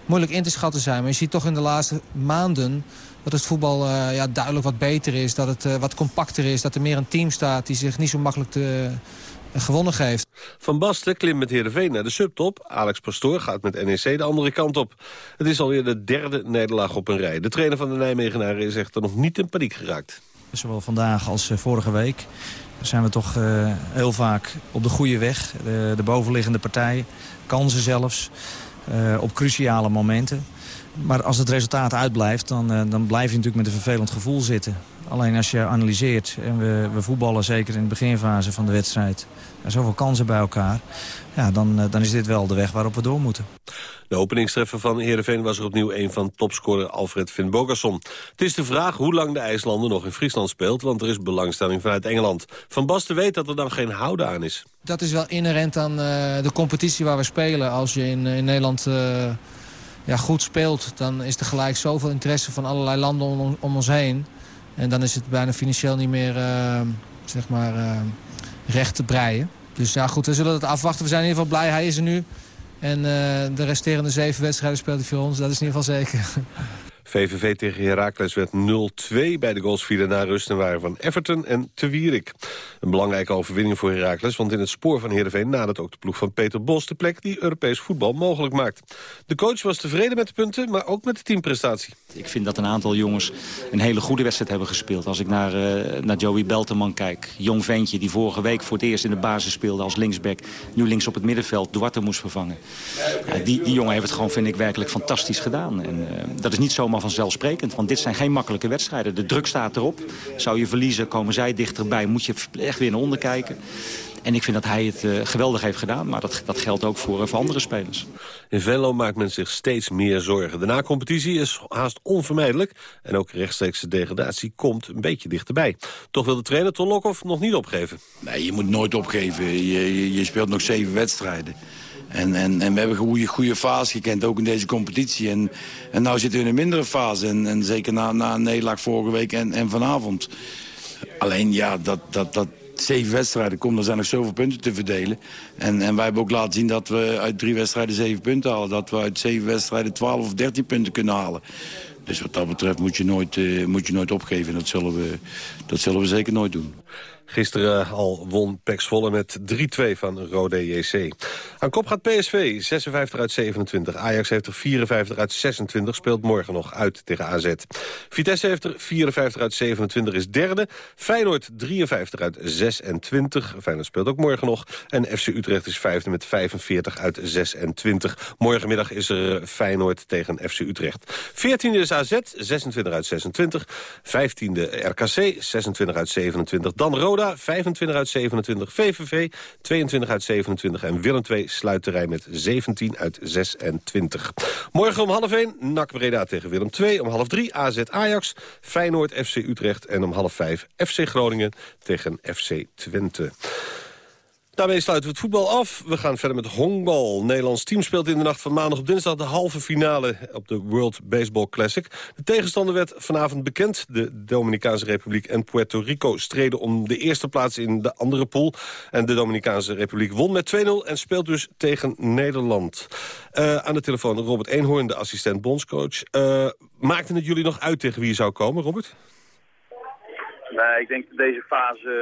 moeilijk in te schatten zijn. Maar je ziet toch in de laatste maanden dat het voetbal uh, ja, duidelijk wat beter is. Dat het uh, wat compacter is. Dat er meer een team staat die zich niet zo makkelijk te, uh, gewonnen geeft. Van Basten klimt met Heerenveen naar de subtop. Alex Pastoor gaat met NEC de andere kant op. Het is alweer de derde nederlaag op een rij. De trainer van de Nijmegenaren is echter nog niet in paniek geraakt. Zowel vandaag als vorige week zijn we toch heel vaak op de goede weg. De, de bovenliggende partij, kansen zelfs. Uh, op cruciale momenten. Maar als het resultaat uitblijft, dan, uh, dan blijf je natuurlijk met een vervelend gevoel zitten. Alleen als je analyseert, en we, we voetballen zeker in de beginfase van de wedstrijd... Er zoveel kansen bij elkaar, ja, dan, dan is dit wel de weg waarop we door moeten. De openingstreffer van Heerenveen was er opnieuw een van topscorer Alfred Finn Bogasson. Het is de vraag hoe lang de IJslander nog in Friesland speelt... want er is belangstelling vanuit Engeland. Van Basten weet dat er dan geen houden aan is. Dat is wel inherent aan uh, de competitie waar we spelen. Als je in, in Nederland uh, ja, goed speelt... dan is er gelijk zoveel interesse van allerlei landen om, ons heen. En dan is het bijna financieel niet meer zeg maar, recht te breien. Dus ja, goed, we zullen het afwachten. We zijn in ieder geval blij, hij is er nu. En uh, de resterende zeven wedstrijden speelt hij voor ons. Dat is in ieder geval zeker. (laughs) VVV tegen Heracles werd 0-2 bij de goals vielen na rust en waren van Everton en Te Wierik. Een belangrijke overwinning voor Heracles, want in het spoor van Heerenveen nadert ook de ploeg van Peter Bos de plek die Europees voetbal mogelijk maakt. De coach was tevreden met de punten, maar ook met de teamprestatie. Ik vind dat een aantal jongens een hele goede wedstrijd hebben gespeeld. Als ik naar, uh, naar Joey Belteman kijk, jong ventje die vorige week voor het eerst in de basis speelde als linksback, nu links op het middenveld Duarte moest vervangen. Die, die jongen heeft het gewoon, vind ik, werkelijk fantastisch gedaan. En uh, dat is niet zomaar vanzelfsprekend. Want dit zijn geen makkelijke wedstrijden. De druk staat erop. Zou je verliezen, komen zij dichterbij. Moet je echt weer naar onder kijken. En ik vind dat hij het uh, geweldig heeft gedaan. Maar dat, dat geldt ook voor, uh, voor andere spelers. In Venlo maakt men zich steeds meer zorgen. De na-competitie is haast onvermijdelijk. En ook rechtstreekse degradatie komt een beetje dichterbij. Toch wil de trainer Ton Lokhoff nog niet opgeven. Nee, je moet nooit opgeven. Je, je, je speelt nog zeven wedstrijden. En, en, en we hebben een goede, goede fase gekend, ook in deze competitie. En, en nu zitten we in een mindere fase. En, en zeker na, na een nederlaag vorige week en, en vanavond. Alleen ja, dat, dat, dat zeven wedstrijden komt, er zijn nog zoveel punten te verdelen. En, en wij hebben ook laten zien dat we uit drie wedstrijden zeven punten halen. Dat we uit zeven wedstrijden twaalf of dertien punten kunnen halen. Dus wat dat betreft moet je nooit, uh, moet je nooit opgeven. Dat zullen, we, dat zullen we zeker nooit doen. Gisteren al won PEC Zwolle met 3-2 van Rode JC. Aan kop gaat PSV, 56 uit 27. Ajax heeft er 54 uit 26, speelt morgen nog uit tegen AZ. Vitesse heeft er 54 uit 27, is derde. Feyenoord 53 uit 26. Feyenoord speelt ook morgen nog. En FC Utrecht is vijfde met 45 uit 26. Morgenmiddag is er Feyenoord tegen FC Utrecht. 14e is AZ, 26 uit 26. 15e RKC, 26 uit 27. Dan Roda, 25 uit 27. VVV, 22 uit 27. En Willem II sluit de rij met 17 uit 26. Morgen om half 1, NAC Breda tegen Willem II. Om half 3, AZ Ajax, Feyenoord FC Utrecht. En om half 5, FC Groningen tegen FC Twente. Daarmee sluiten we het voetbal af. We gaan verder met honkbal. Nederlands team speelt in de nacht van maandag op dinsdag... de halve finale op de World Baseball Classic. De tegenstander werd vanavond bekend. De Dominicaanse Republiek en Puerto Rico streden om de eerste plaats in de andere pool. En de Dominicaanse Republiek won met 2-0 en speelt dus tegen Nederland. Uh, aan de telefoon Robert Eenhoorn, de assistent bondscoach. Uh, maakte het jullie nog uit tegen wie je zou komen, Robert? Nee, ik denk dat deze fase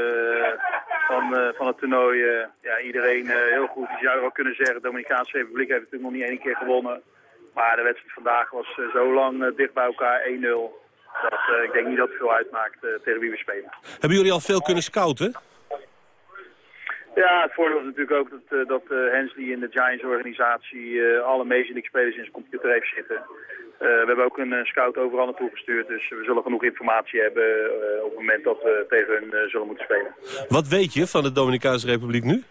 van, uh, van het toernooi, uh, ja, iedereen heel goed. Je zou wel kunnen zeggen, de Dominicaanse Republiek heeft natuurlijk nog niet één keer gewonnen. Maar de wedstrijd vandaag was zo lang dicht bij elkaar, 1-0. Dat ik denk niet dat het veel uitmaakt tegen wie we spelen. Hebben jullie al veel kunnen scouten? Ja, het voordeel is natuurlijk ook dat, dat Hensley in de Giants-organisatie alle Major League spelers in zijn computer heeft zitten. Uh, we hebben ook een uh, scout overal naartoe gestuurd, dus we zullen genoeg informatie hebben uh, op het moment dat we tegen hun zullen moeten spelen. Wat weet je van de Dominicaanse Republiek nu?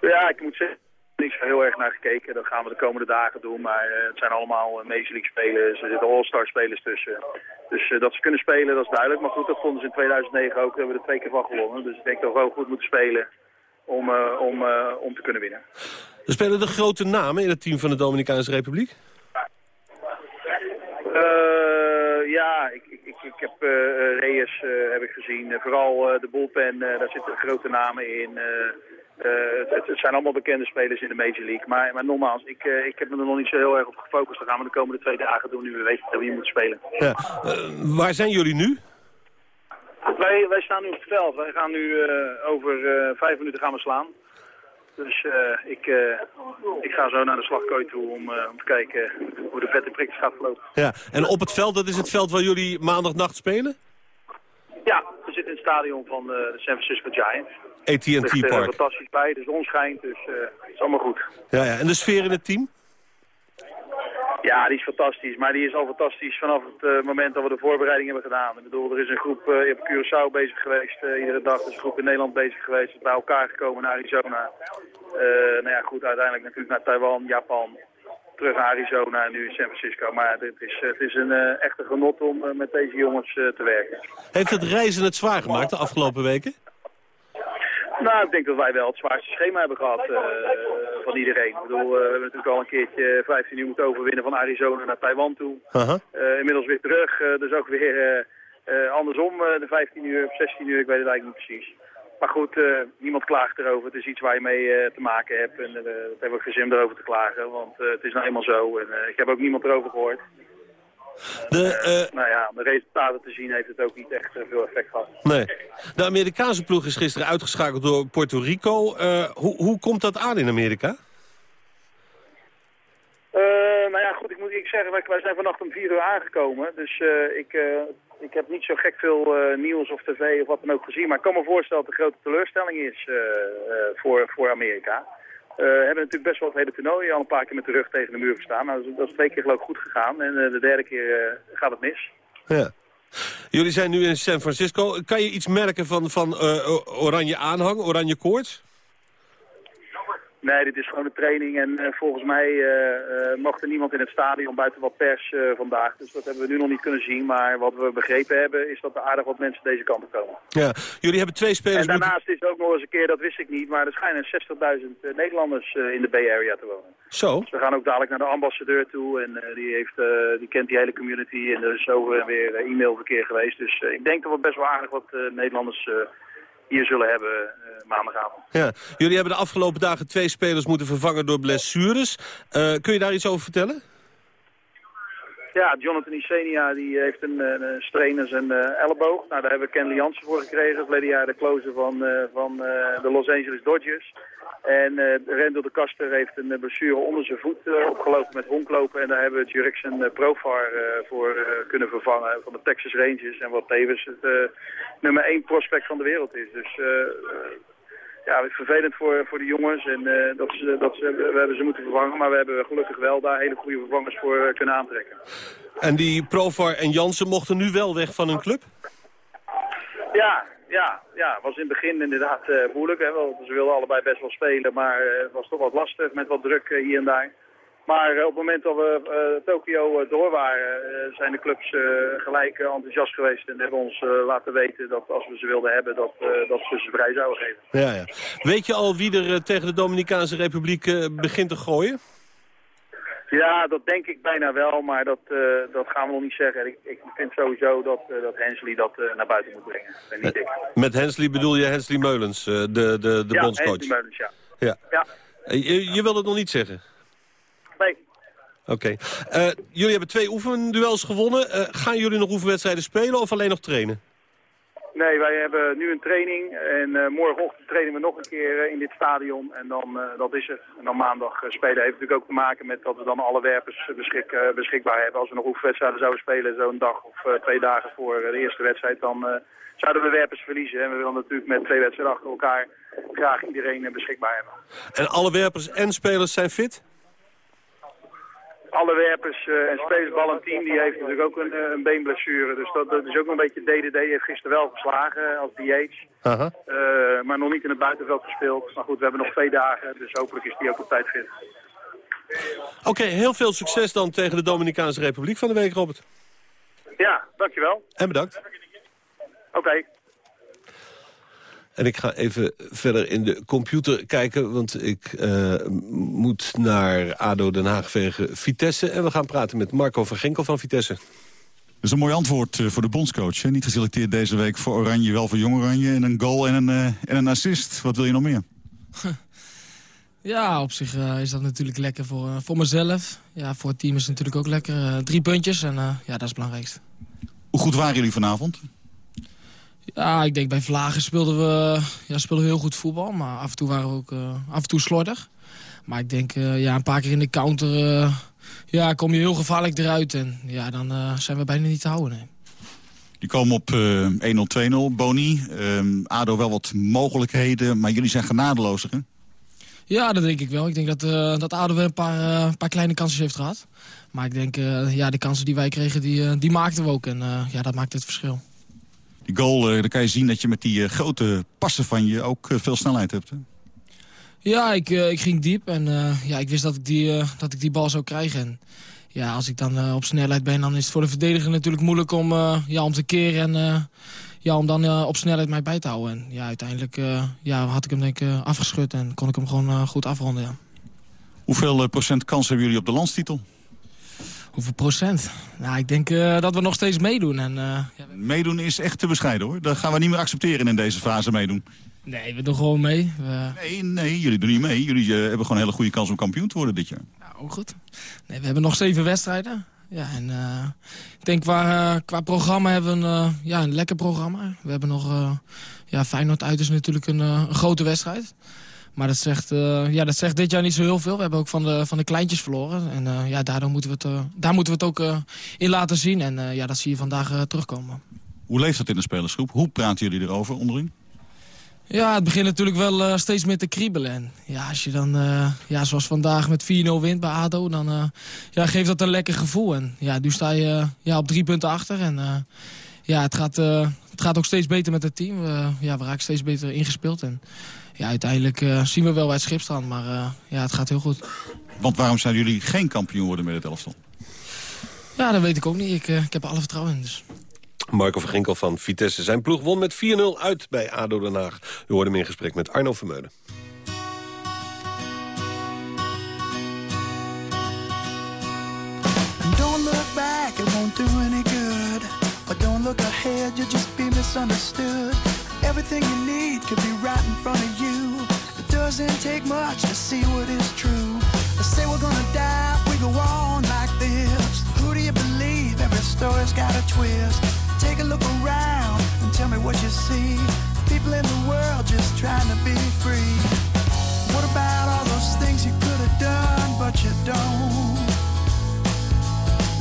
Ja, ik moet zeggen, er is heel erg naar gekeken. Dat gaan we de komende dagen doen, maar het zijn allemaal Major League spelers. Er zitten All-Star spelers tussen. Dus dat ze kunnen spelen, dat is duidelijk. Maar goed, dat vonden ze in 2009 ook. Daar hebben we er twee keer van gewonnen. Dus ik denk dat we ook goed moeten spelen om, om, om te kunnen winnen. Er spelen de grote namen in het team van de Dominicaanse Republiek? Uh, ja, ik, ik, ik heb uh, Reyes uh, heb ik gezien. vooral de bullpen, daar zitten grote namen in. Het, het, zijn allemaal bekende spelers in de Major League. Maar, maar nogmaals, ik, ik heb me er nog niet zo heel erg op gefocust. Dat gaan we de komende twee dagen doen, nu we weten dat we hier moeten spelen. Ja. waar zijn jullie nu? Wij, wij staan nu op het veld. Wij gaan nu over vijf minuten gaan we slaan. Dus uh, ik, uh, ik ga zo naar de slagkooi toe om, uh, om te kijken hoe de vette priks gaat verlopen. Ja, en op het veld, dat is het veld waar jullie maandagnacht spelen? Ja, we zitten in het stadion van de San Francisco Giants. AT&T er Park. fantastisch bij, de zon schijnt, dus het is allemaal goed. Ja, ja, en de sfeer in het team? Ja, die is fantastisch. Maar die is al fantastisch vanaf het uh, moment dat we de voorbereiding hebben gedaan. Ik bedoel, er is een groep uh, op Curaçao bezig geweest. Uh, iedere dag is een groep in Nederland bezig geweest. Is bij elkaar gekomen naar Arizona. nou ja, goed, uiteindelijk natuurlijk naar Taiwan, Japan. Terug naar Arizona en nu in San Francisco. Maar het is, het is een echte genot om met deze jongens te werken. Heeft het reizen het zwaar gemaakt de afgelopen weken? Nou, ik denk dat wij wel het zwaarste schema hebben gehad uh, van iedereen. Ik bedoel, uh, we hebben natuurlijk al een keertje 15 uur moeten overwinnen van Arizona naar Taiwan toe. Uh -huh. uh, inmiddels weer terug, dus ook weer andersom de 15 uur of 16 uur, ik weet het eigenlijk niet precies. Maar goed, niemand klaagt erover. Het is iets waar je mee te maken hebt en dat hebben we gezin erover te klagen, want het is nou eenmaal zo. En ik heb ook niemand erover gehoord. De, uh, nou ja, om de resultaten te zien heeft het ook niet echt veel effect gehad. Nee. De Amerikaanse ploeg is gisteren uitgeschakeld door Puerto Rico. Hoe, hoe komt dat aan in Amerika? Uh, nou ja, goed, ik moet ik zeggen, wij, wij zijn vannacht om vier uur aangekomen. Dus ik, ik heb niet zo gek veel nieuws of tv of wat dan ook gezien. Maar ik kan me voorstellen dat het een grote teleurstelling is voor, voor Amerika. We uh, hebben natuurlijk best wel het hele toernooi al een paar keer met de rug tegen de muur gestaan. Nou, dat, is, twee keer geloof ik goed gegaan en uh, de derde keer uh, gaat het mis. Ja. Jullie zijn nu in San Francisco. Kan je iets merken van, van oranje aanhang, oranje koorts? Nee, dit is gewoon een training en uh, volgens mij uh, mocht er niemand in het stadion buiten wat pers uh, vandaag. Dus dat hebben we nu nog niet kunnen zien. Maar wat we begrepen hebben is dat er aardig wat mensen deze kant op komen. Ja, jullie hebben twee spelers... En daarnaast is het ook nog eens een keer, dat wist ik niet, maar er schijnen 60.000 Nederlanders in de Bay Area te wonen. Zo? Dus we gaan ook dadelijk naar de ambassadeur toe en die, heeft, die kent die hele community en er is zo weer e-mailverkeer geweest. Dus ik denk dat we best wel aardig wat Nederlanders hier zullen hebben uh, maandagavond. Ja. Jullie hebben de afgelopen dagen twee spelers moeten vervangen door blessures. Uh, kun je daar iets over vertellen? Ja, Jonathan Isenia die heeft een, een, een strain aan zijn eh, elleboog. Nou, daar hebben we Ken Jansen voor gekregen. Verleden jaar de closer van, eh, van eh, de Los Angeles Dodgers. En eh Rendel de Kaster heeft een eh, blessure onder zijn voet eh, opgelopen met honklopen. En daar hebben we Jurickson uh, Profar eh, voor eh, kunnen vervangen van de Texas Rangers. En wat tevens het eh, nummer 1 prospect van de wereld is. Dus eh, eh, ja, het is vervelend voor, voor de jongens. En eh, dat ze, dat ze, we hebben ze moeten vervangen. Maar we hebben gelukkig wel daar hele goede vervangers voor eh, kunnen aantrekken. En die Provar en Jansen mochten nu wel weg van hun club? Ja, ja, ja. was in het begin inderdaad eh, moeilijk. Hè, want ze wilden allebei best wel spelen, maar het was toch wat lastig met wat druk hier en daar. Maar eh, op het moment dat we eh, Tokio eh, door waren, zijn de clubs gelijk enthousiast geweest. En hebben ons laten weten dat als we ze wilden hebben, dat, dat ze ze vrij zouden geven. Ja, ja. Weet je al wie er tegen de Dominicaanse Republiek begint te gooien? Ja, dat denk ik bijna wel, maar dat, dat gaan we nog niet zeggen. Ik, ik vind sowieso dat, dat Hensley dat naar buiten moet brengen. En niet ik. Met Hensley bedoel je Hensley Meulens, de, de, de ja, bondscoach? Hensley Meulens, ja. Ja. Ja. Je, je wil het nog niet zeggen? Oké. Eh, jullie hebben twee oefenduels gewonnen. Eh, gaan jullie nog oefenwedstrijden spelen of alleen nog trainen? Nee, wij hebben nu een training en eh, morgenochtend trainen we nog een keer in dit stadion en dan, dat is het. En dan maandag spelen heeft natuurlijk ook te maken met dat we dan alle werpers beschik, beschikbaar hebben. Als we nog oefenwedstrijden zouden spelen, zo'n dag of twee dagen voor de eerste wedstrijd, dan zouden we werpers verliezen. En we willen natuurlijk met twee wedstrijden achter elkaar graag iedereen beschikbaar hebben. En alle werpers en spelers zijn fit? Alle werpers eh, en spelers, Ballantien, die heeft natuurlijk ook een, eh, een beenblessure. Dus dat, dat is ook een beetje DDD. Heeft gisteren wel geslagen eh, als DH. Eh, maar nog niet in het buitenveld gespeeld. Maar goed, we hebben nog twee dagen, dus hopelijk is die ook op tijd fit. Oké, heel veel succes dan tegen de Dominicaanse Republiek van de week, Robert. Ja, dankjewel. En bedankt. Oké. En ik ga even verder in de computer kijken, want ik eh, moet naar ADO Den Haag tegen Vitesse. En we gaan praten met Marco van Ginkel van Vitesse. Dat is een mooi antwoord eh, voor de bondscoach. Hè? Niet geselecteerd deze week voor Oranje, wel voor Jong Oranje. En een goal en een, eh, en een assist. Wat wil je nog meer? (laughs) Ja, op zich eh, is dat natuurlijk lekker voor, eh, voor mezelf. Ja, voor het team is het natuurlijk ook lekker. Eh, drie puntjes en eh, ja, dat is het belangrijkste. Hoe goed waren jullie vanavond? Ja, ik denk bij Vlagen speelden we, ja, speelden we heel goed voetbal. Maar af en toe waren we ook eh, af en toe slordig. Maar ik denk eh, ja, een paar keer in de counter eh, ja, kom je heel gevaarlijk eruit. En ja, dan zijn we bijna niet te houden. Nee. Die komen op eh 1-0, 2-0. Boni, ehm, ADO wel wat mogelijkheden, maar jullie zijn genadelozer, hè? Ja, dat denk ik wel. Ik denk dat, dat ADO wel een paar, paar kleine kansjes heeft gehad. Maar ik denk, ja, de kansen die wij kregen, die, die maakten we ook. En ja, dat maakt het verschil. Die goal, eh, dan kan je zien dat je met die eh, grote passen van je ook eh, veel snelheid hebt. Hè? Ja, ik, ik ging diep en ja, ik wist dat ik, die, dat ik die bal zou krijgen. En ja, als ik dan op snelheid ben, dan is het voor de verdediger natuurlijk moeilijk om, ja, om te keren. En ja, om dan op snelheid mij bij te houden. En ja, uiteindelijk ja, had ik hem denk ik afgeschud en kon ik hem gewoon goed afronden. Ja. Hoeveel procent kans hebben jullie op de landstitel? Hoeveel procent? Nou, ik denk eh, dat we nog steeds meedoen. En, eh, Meedoen is echt te bescheiden, hoor. Dat gaan we niet meer accepteren in deze fase meedoen. nee, we doen gewoon mee. We, Nee, nee, jullie doen niet mee. Jullie eh, hebben gewoon een hele goede kans om kampioen te worden dit jaar. ja, ook goed. Nee, we hebben nog zeven wedstrijden. Ja, en ik denk qua, qua programma hebben we een, ja, een lekker programma. We hebben nog... ja, Feyenoord uit is natuurlijk een, een grote wedstrijd. Maar dat zegt, eh, ja, dat zegt dit jaar niet zo heel veel. We hebben ook van de, van de kleintjes verloren. En eh, ja, daardoor moeten we het, eh, daar moeten we het ook in laten zien. En ja, dat zie je vandaag terugkomen. Hoe leeft dat in de spelersgroep? Hoe praten jullie erover onderling? Ja, het begint natuurlijk wel steeds meer te kriebelen. En ja, als je dan, ja, zoals vandaag met 4-0 wint bij ADO, dan ja, geeft dat een lekker gevoel. En ja, nu sta je ja, op drie punten achter. En ja, het gaat, het gaat ook steeds beter met het team. We, ja, we raken steeds beter ingespeeld. En ja, uiteindelijk eh, zien we wel bij het schipstrand, maar eh, ja, het gaat heel goed. Want waarom zijn jullie geen kampioen worden met het elftal? Ja, dat weet ik ook niet. Ik, eh, ik heb er alle vertrouwen in. Dus. Marco van Ginkel van Vitesse. Zijn ploeg won met 4-0 uit bij ADO Den Haag. U hoorde hem in gesprek met Arno Vermeulen. Don't look back, it won't do any good. But don't look ahead, you'll just be misunderstood. Everything you need could be right in front of you. Doesn't take much to see what is true. They say we're gonna die, if we go on like this. Who do you believe? Every story's got a twist. Take a look around and tell me what you see. People in the world just trying to be free. What about all those things you could have done, but you don't?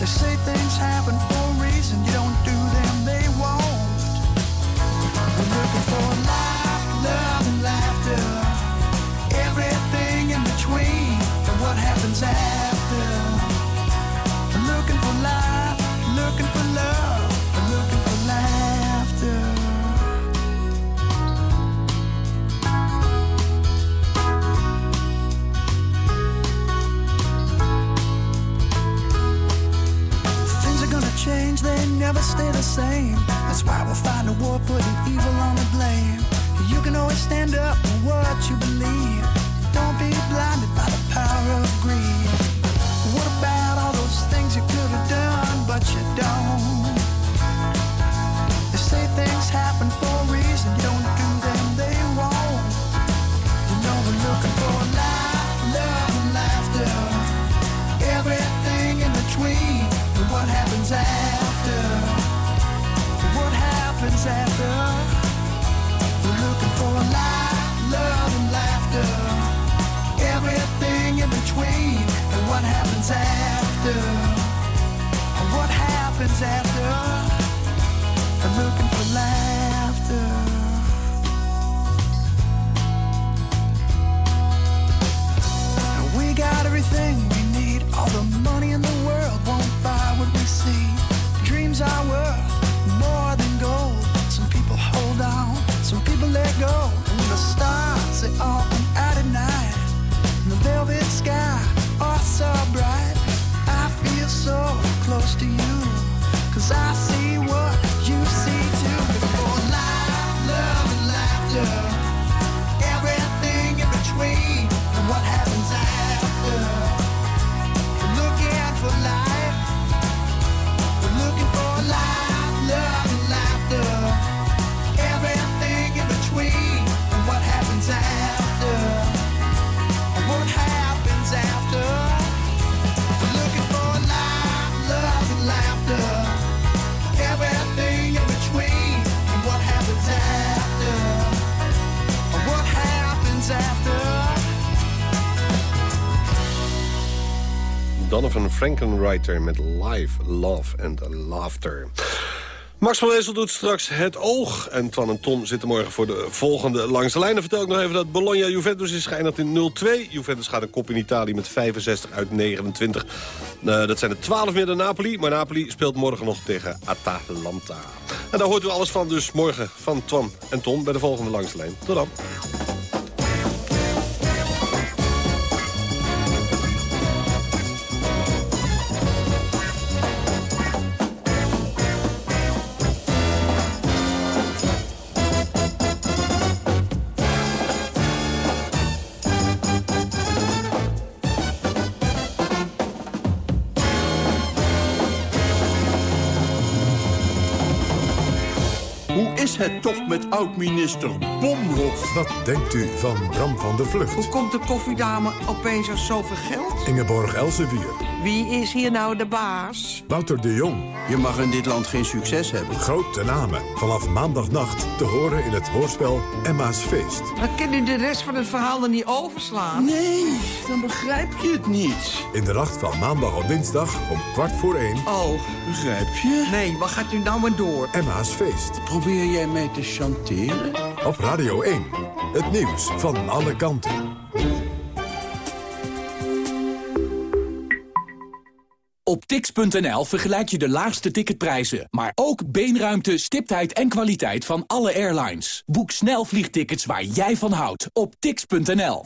They say things happen for a reason. You don't do them, they won't. We're looking for life, never stay the same. That's why we'll find a war, putting evil on the blame. You can always stand up for what you believe. Don't be blinded by the power of greed. What about all those things you could have done, but you don't? They say things happen for Frankenwriter met Life, Love and Laughter. Max van Wezel doet straks het oog. En Twan en Ton zitten morgen voor de volgende langs de lijnen. Vertel ik nog even dat Bologna-Juventus is geëindigd in 0-2. Juventus gaat een kop in Italië met 65 uit 29. Eh, dat zijn er 12 meer Napoli. Maar Napoli speelt morgen nog tegen Atalanta. En daar hoort u alles van dus morgen van Twan en Ton bij de volgende langs de lijn. Tot dan. Is het toch met oud-minister Bomhoff? Wat denkt u van Bram van der Vlucht? Hoe komt de koffiedame opeens aan zoveel geld? Ingeborg Elsevier. Wie is hier nou de baas? Wouter de Jong. Je mag in dit land geen succes hebben. Grote namen. Vanaf maandagnacht te horen in het hoorspel Emma's Feest. Dan kan u de rest van het verhaal er niet overslaan. Nee, dan begrijp je het niet. In de nacht van maandag op dinsdag om kwart voor één. Oh. Begrijp je? Nee, wat gaat u nou maar door? Emma's Feest. Probeer jij mij te chanteren? Op Radio 1. Het nieuws van alle kanten. Op tix.nl vergelijk je de laagste ticketprijzen, maar ook beenruimte, stiptheid en kwaliteit van alle airlines. Boek snel vliegtickets waar jij van houdt op tix.nl.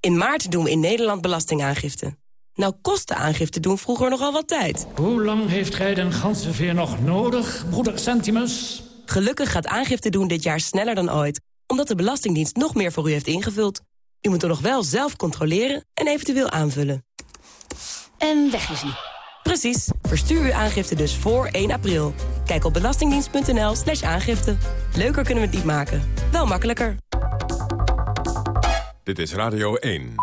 In maart doen we in Nederland belastingaangifte. Nou kostte aangifte doen vroeger nogal wat tijd. Hoe lang heeft gij den ganzenveer nog nodig, broeder Centimus? Gelukkig gaat aangifte doen dit jaar sneller dan ooit... omdat de Belastingdienst nog meer voor u heeft ingevuld. U moet er nog wel zelf controleren en eventueel aanvullen. En weg is hij. Precies. Verstuur uw aangifte dus voor 1 april. Kijk op belastingdienst.nl slash aangifte. Leuker kunnen we het niet maken. Wel makkelijker. Dit is Radio 1.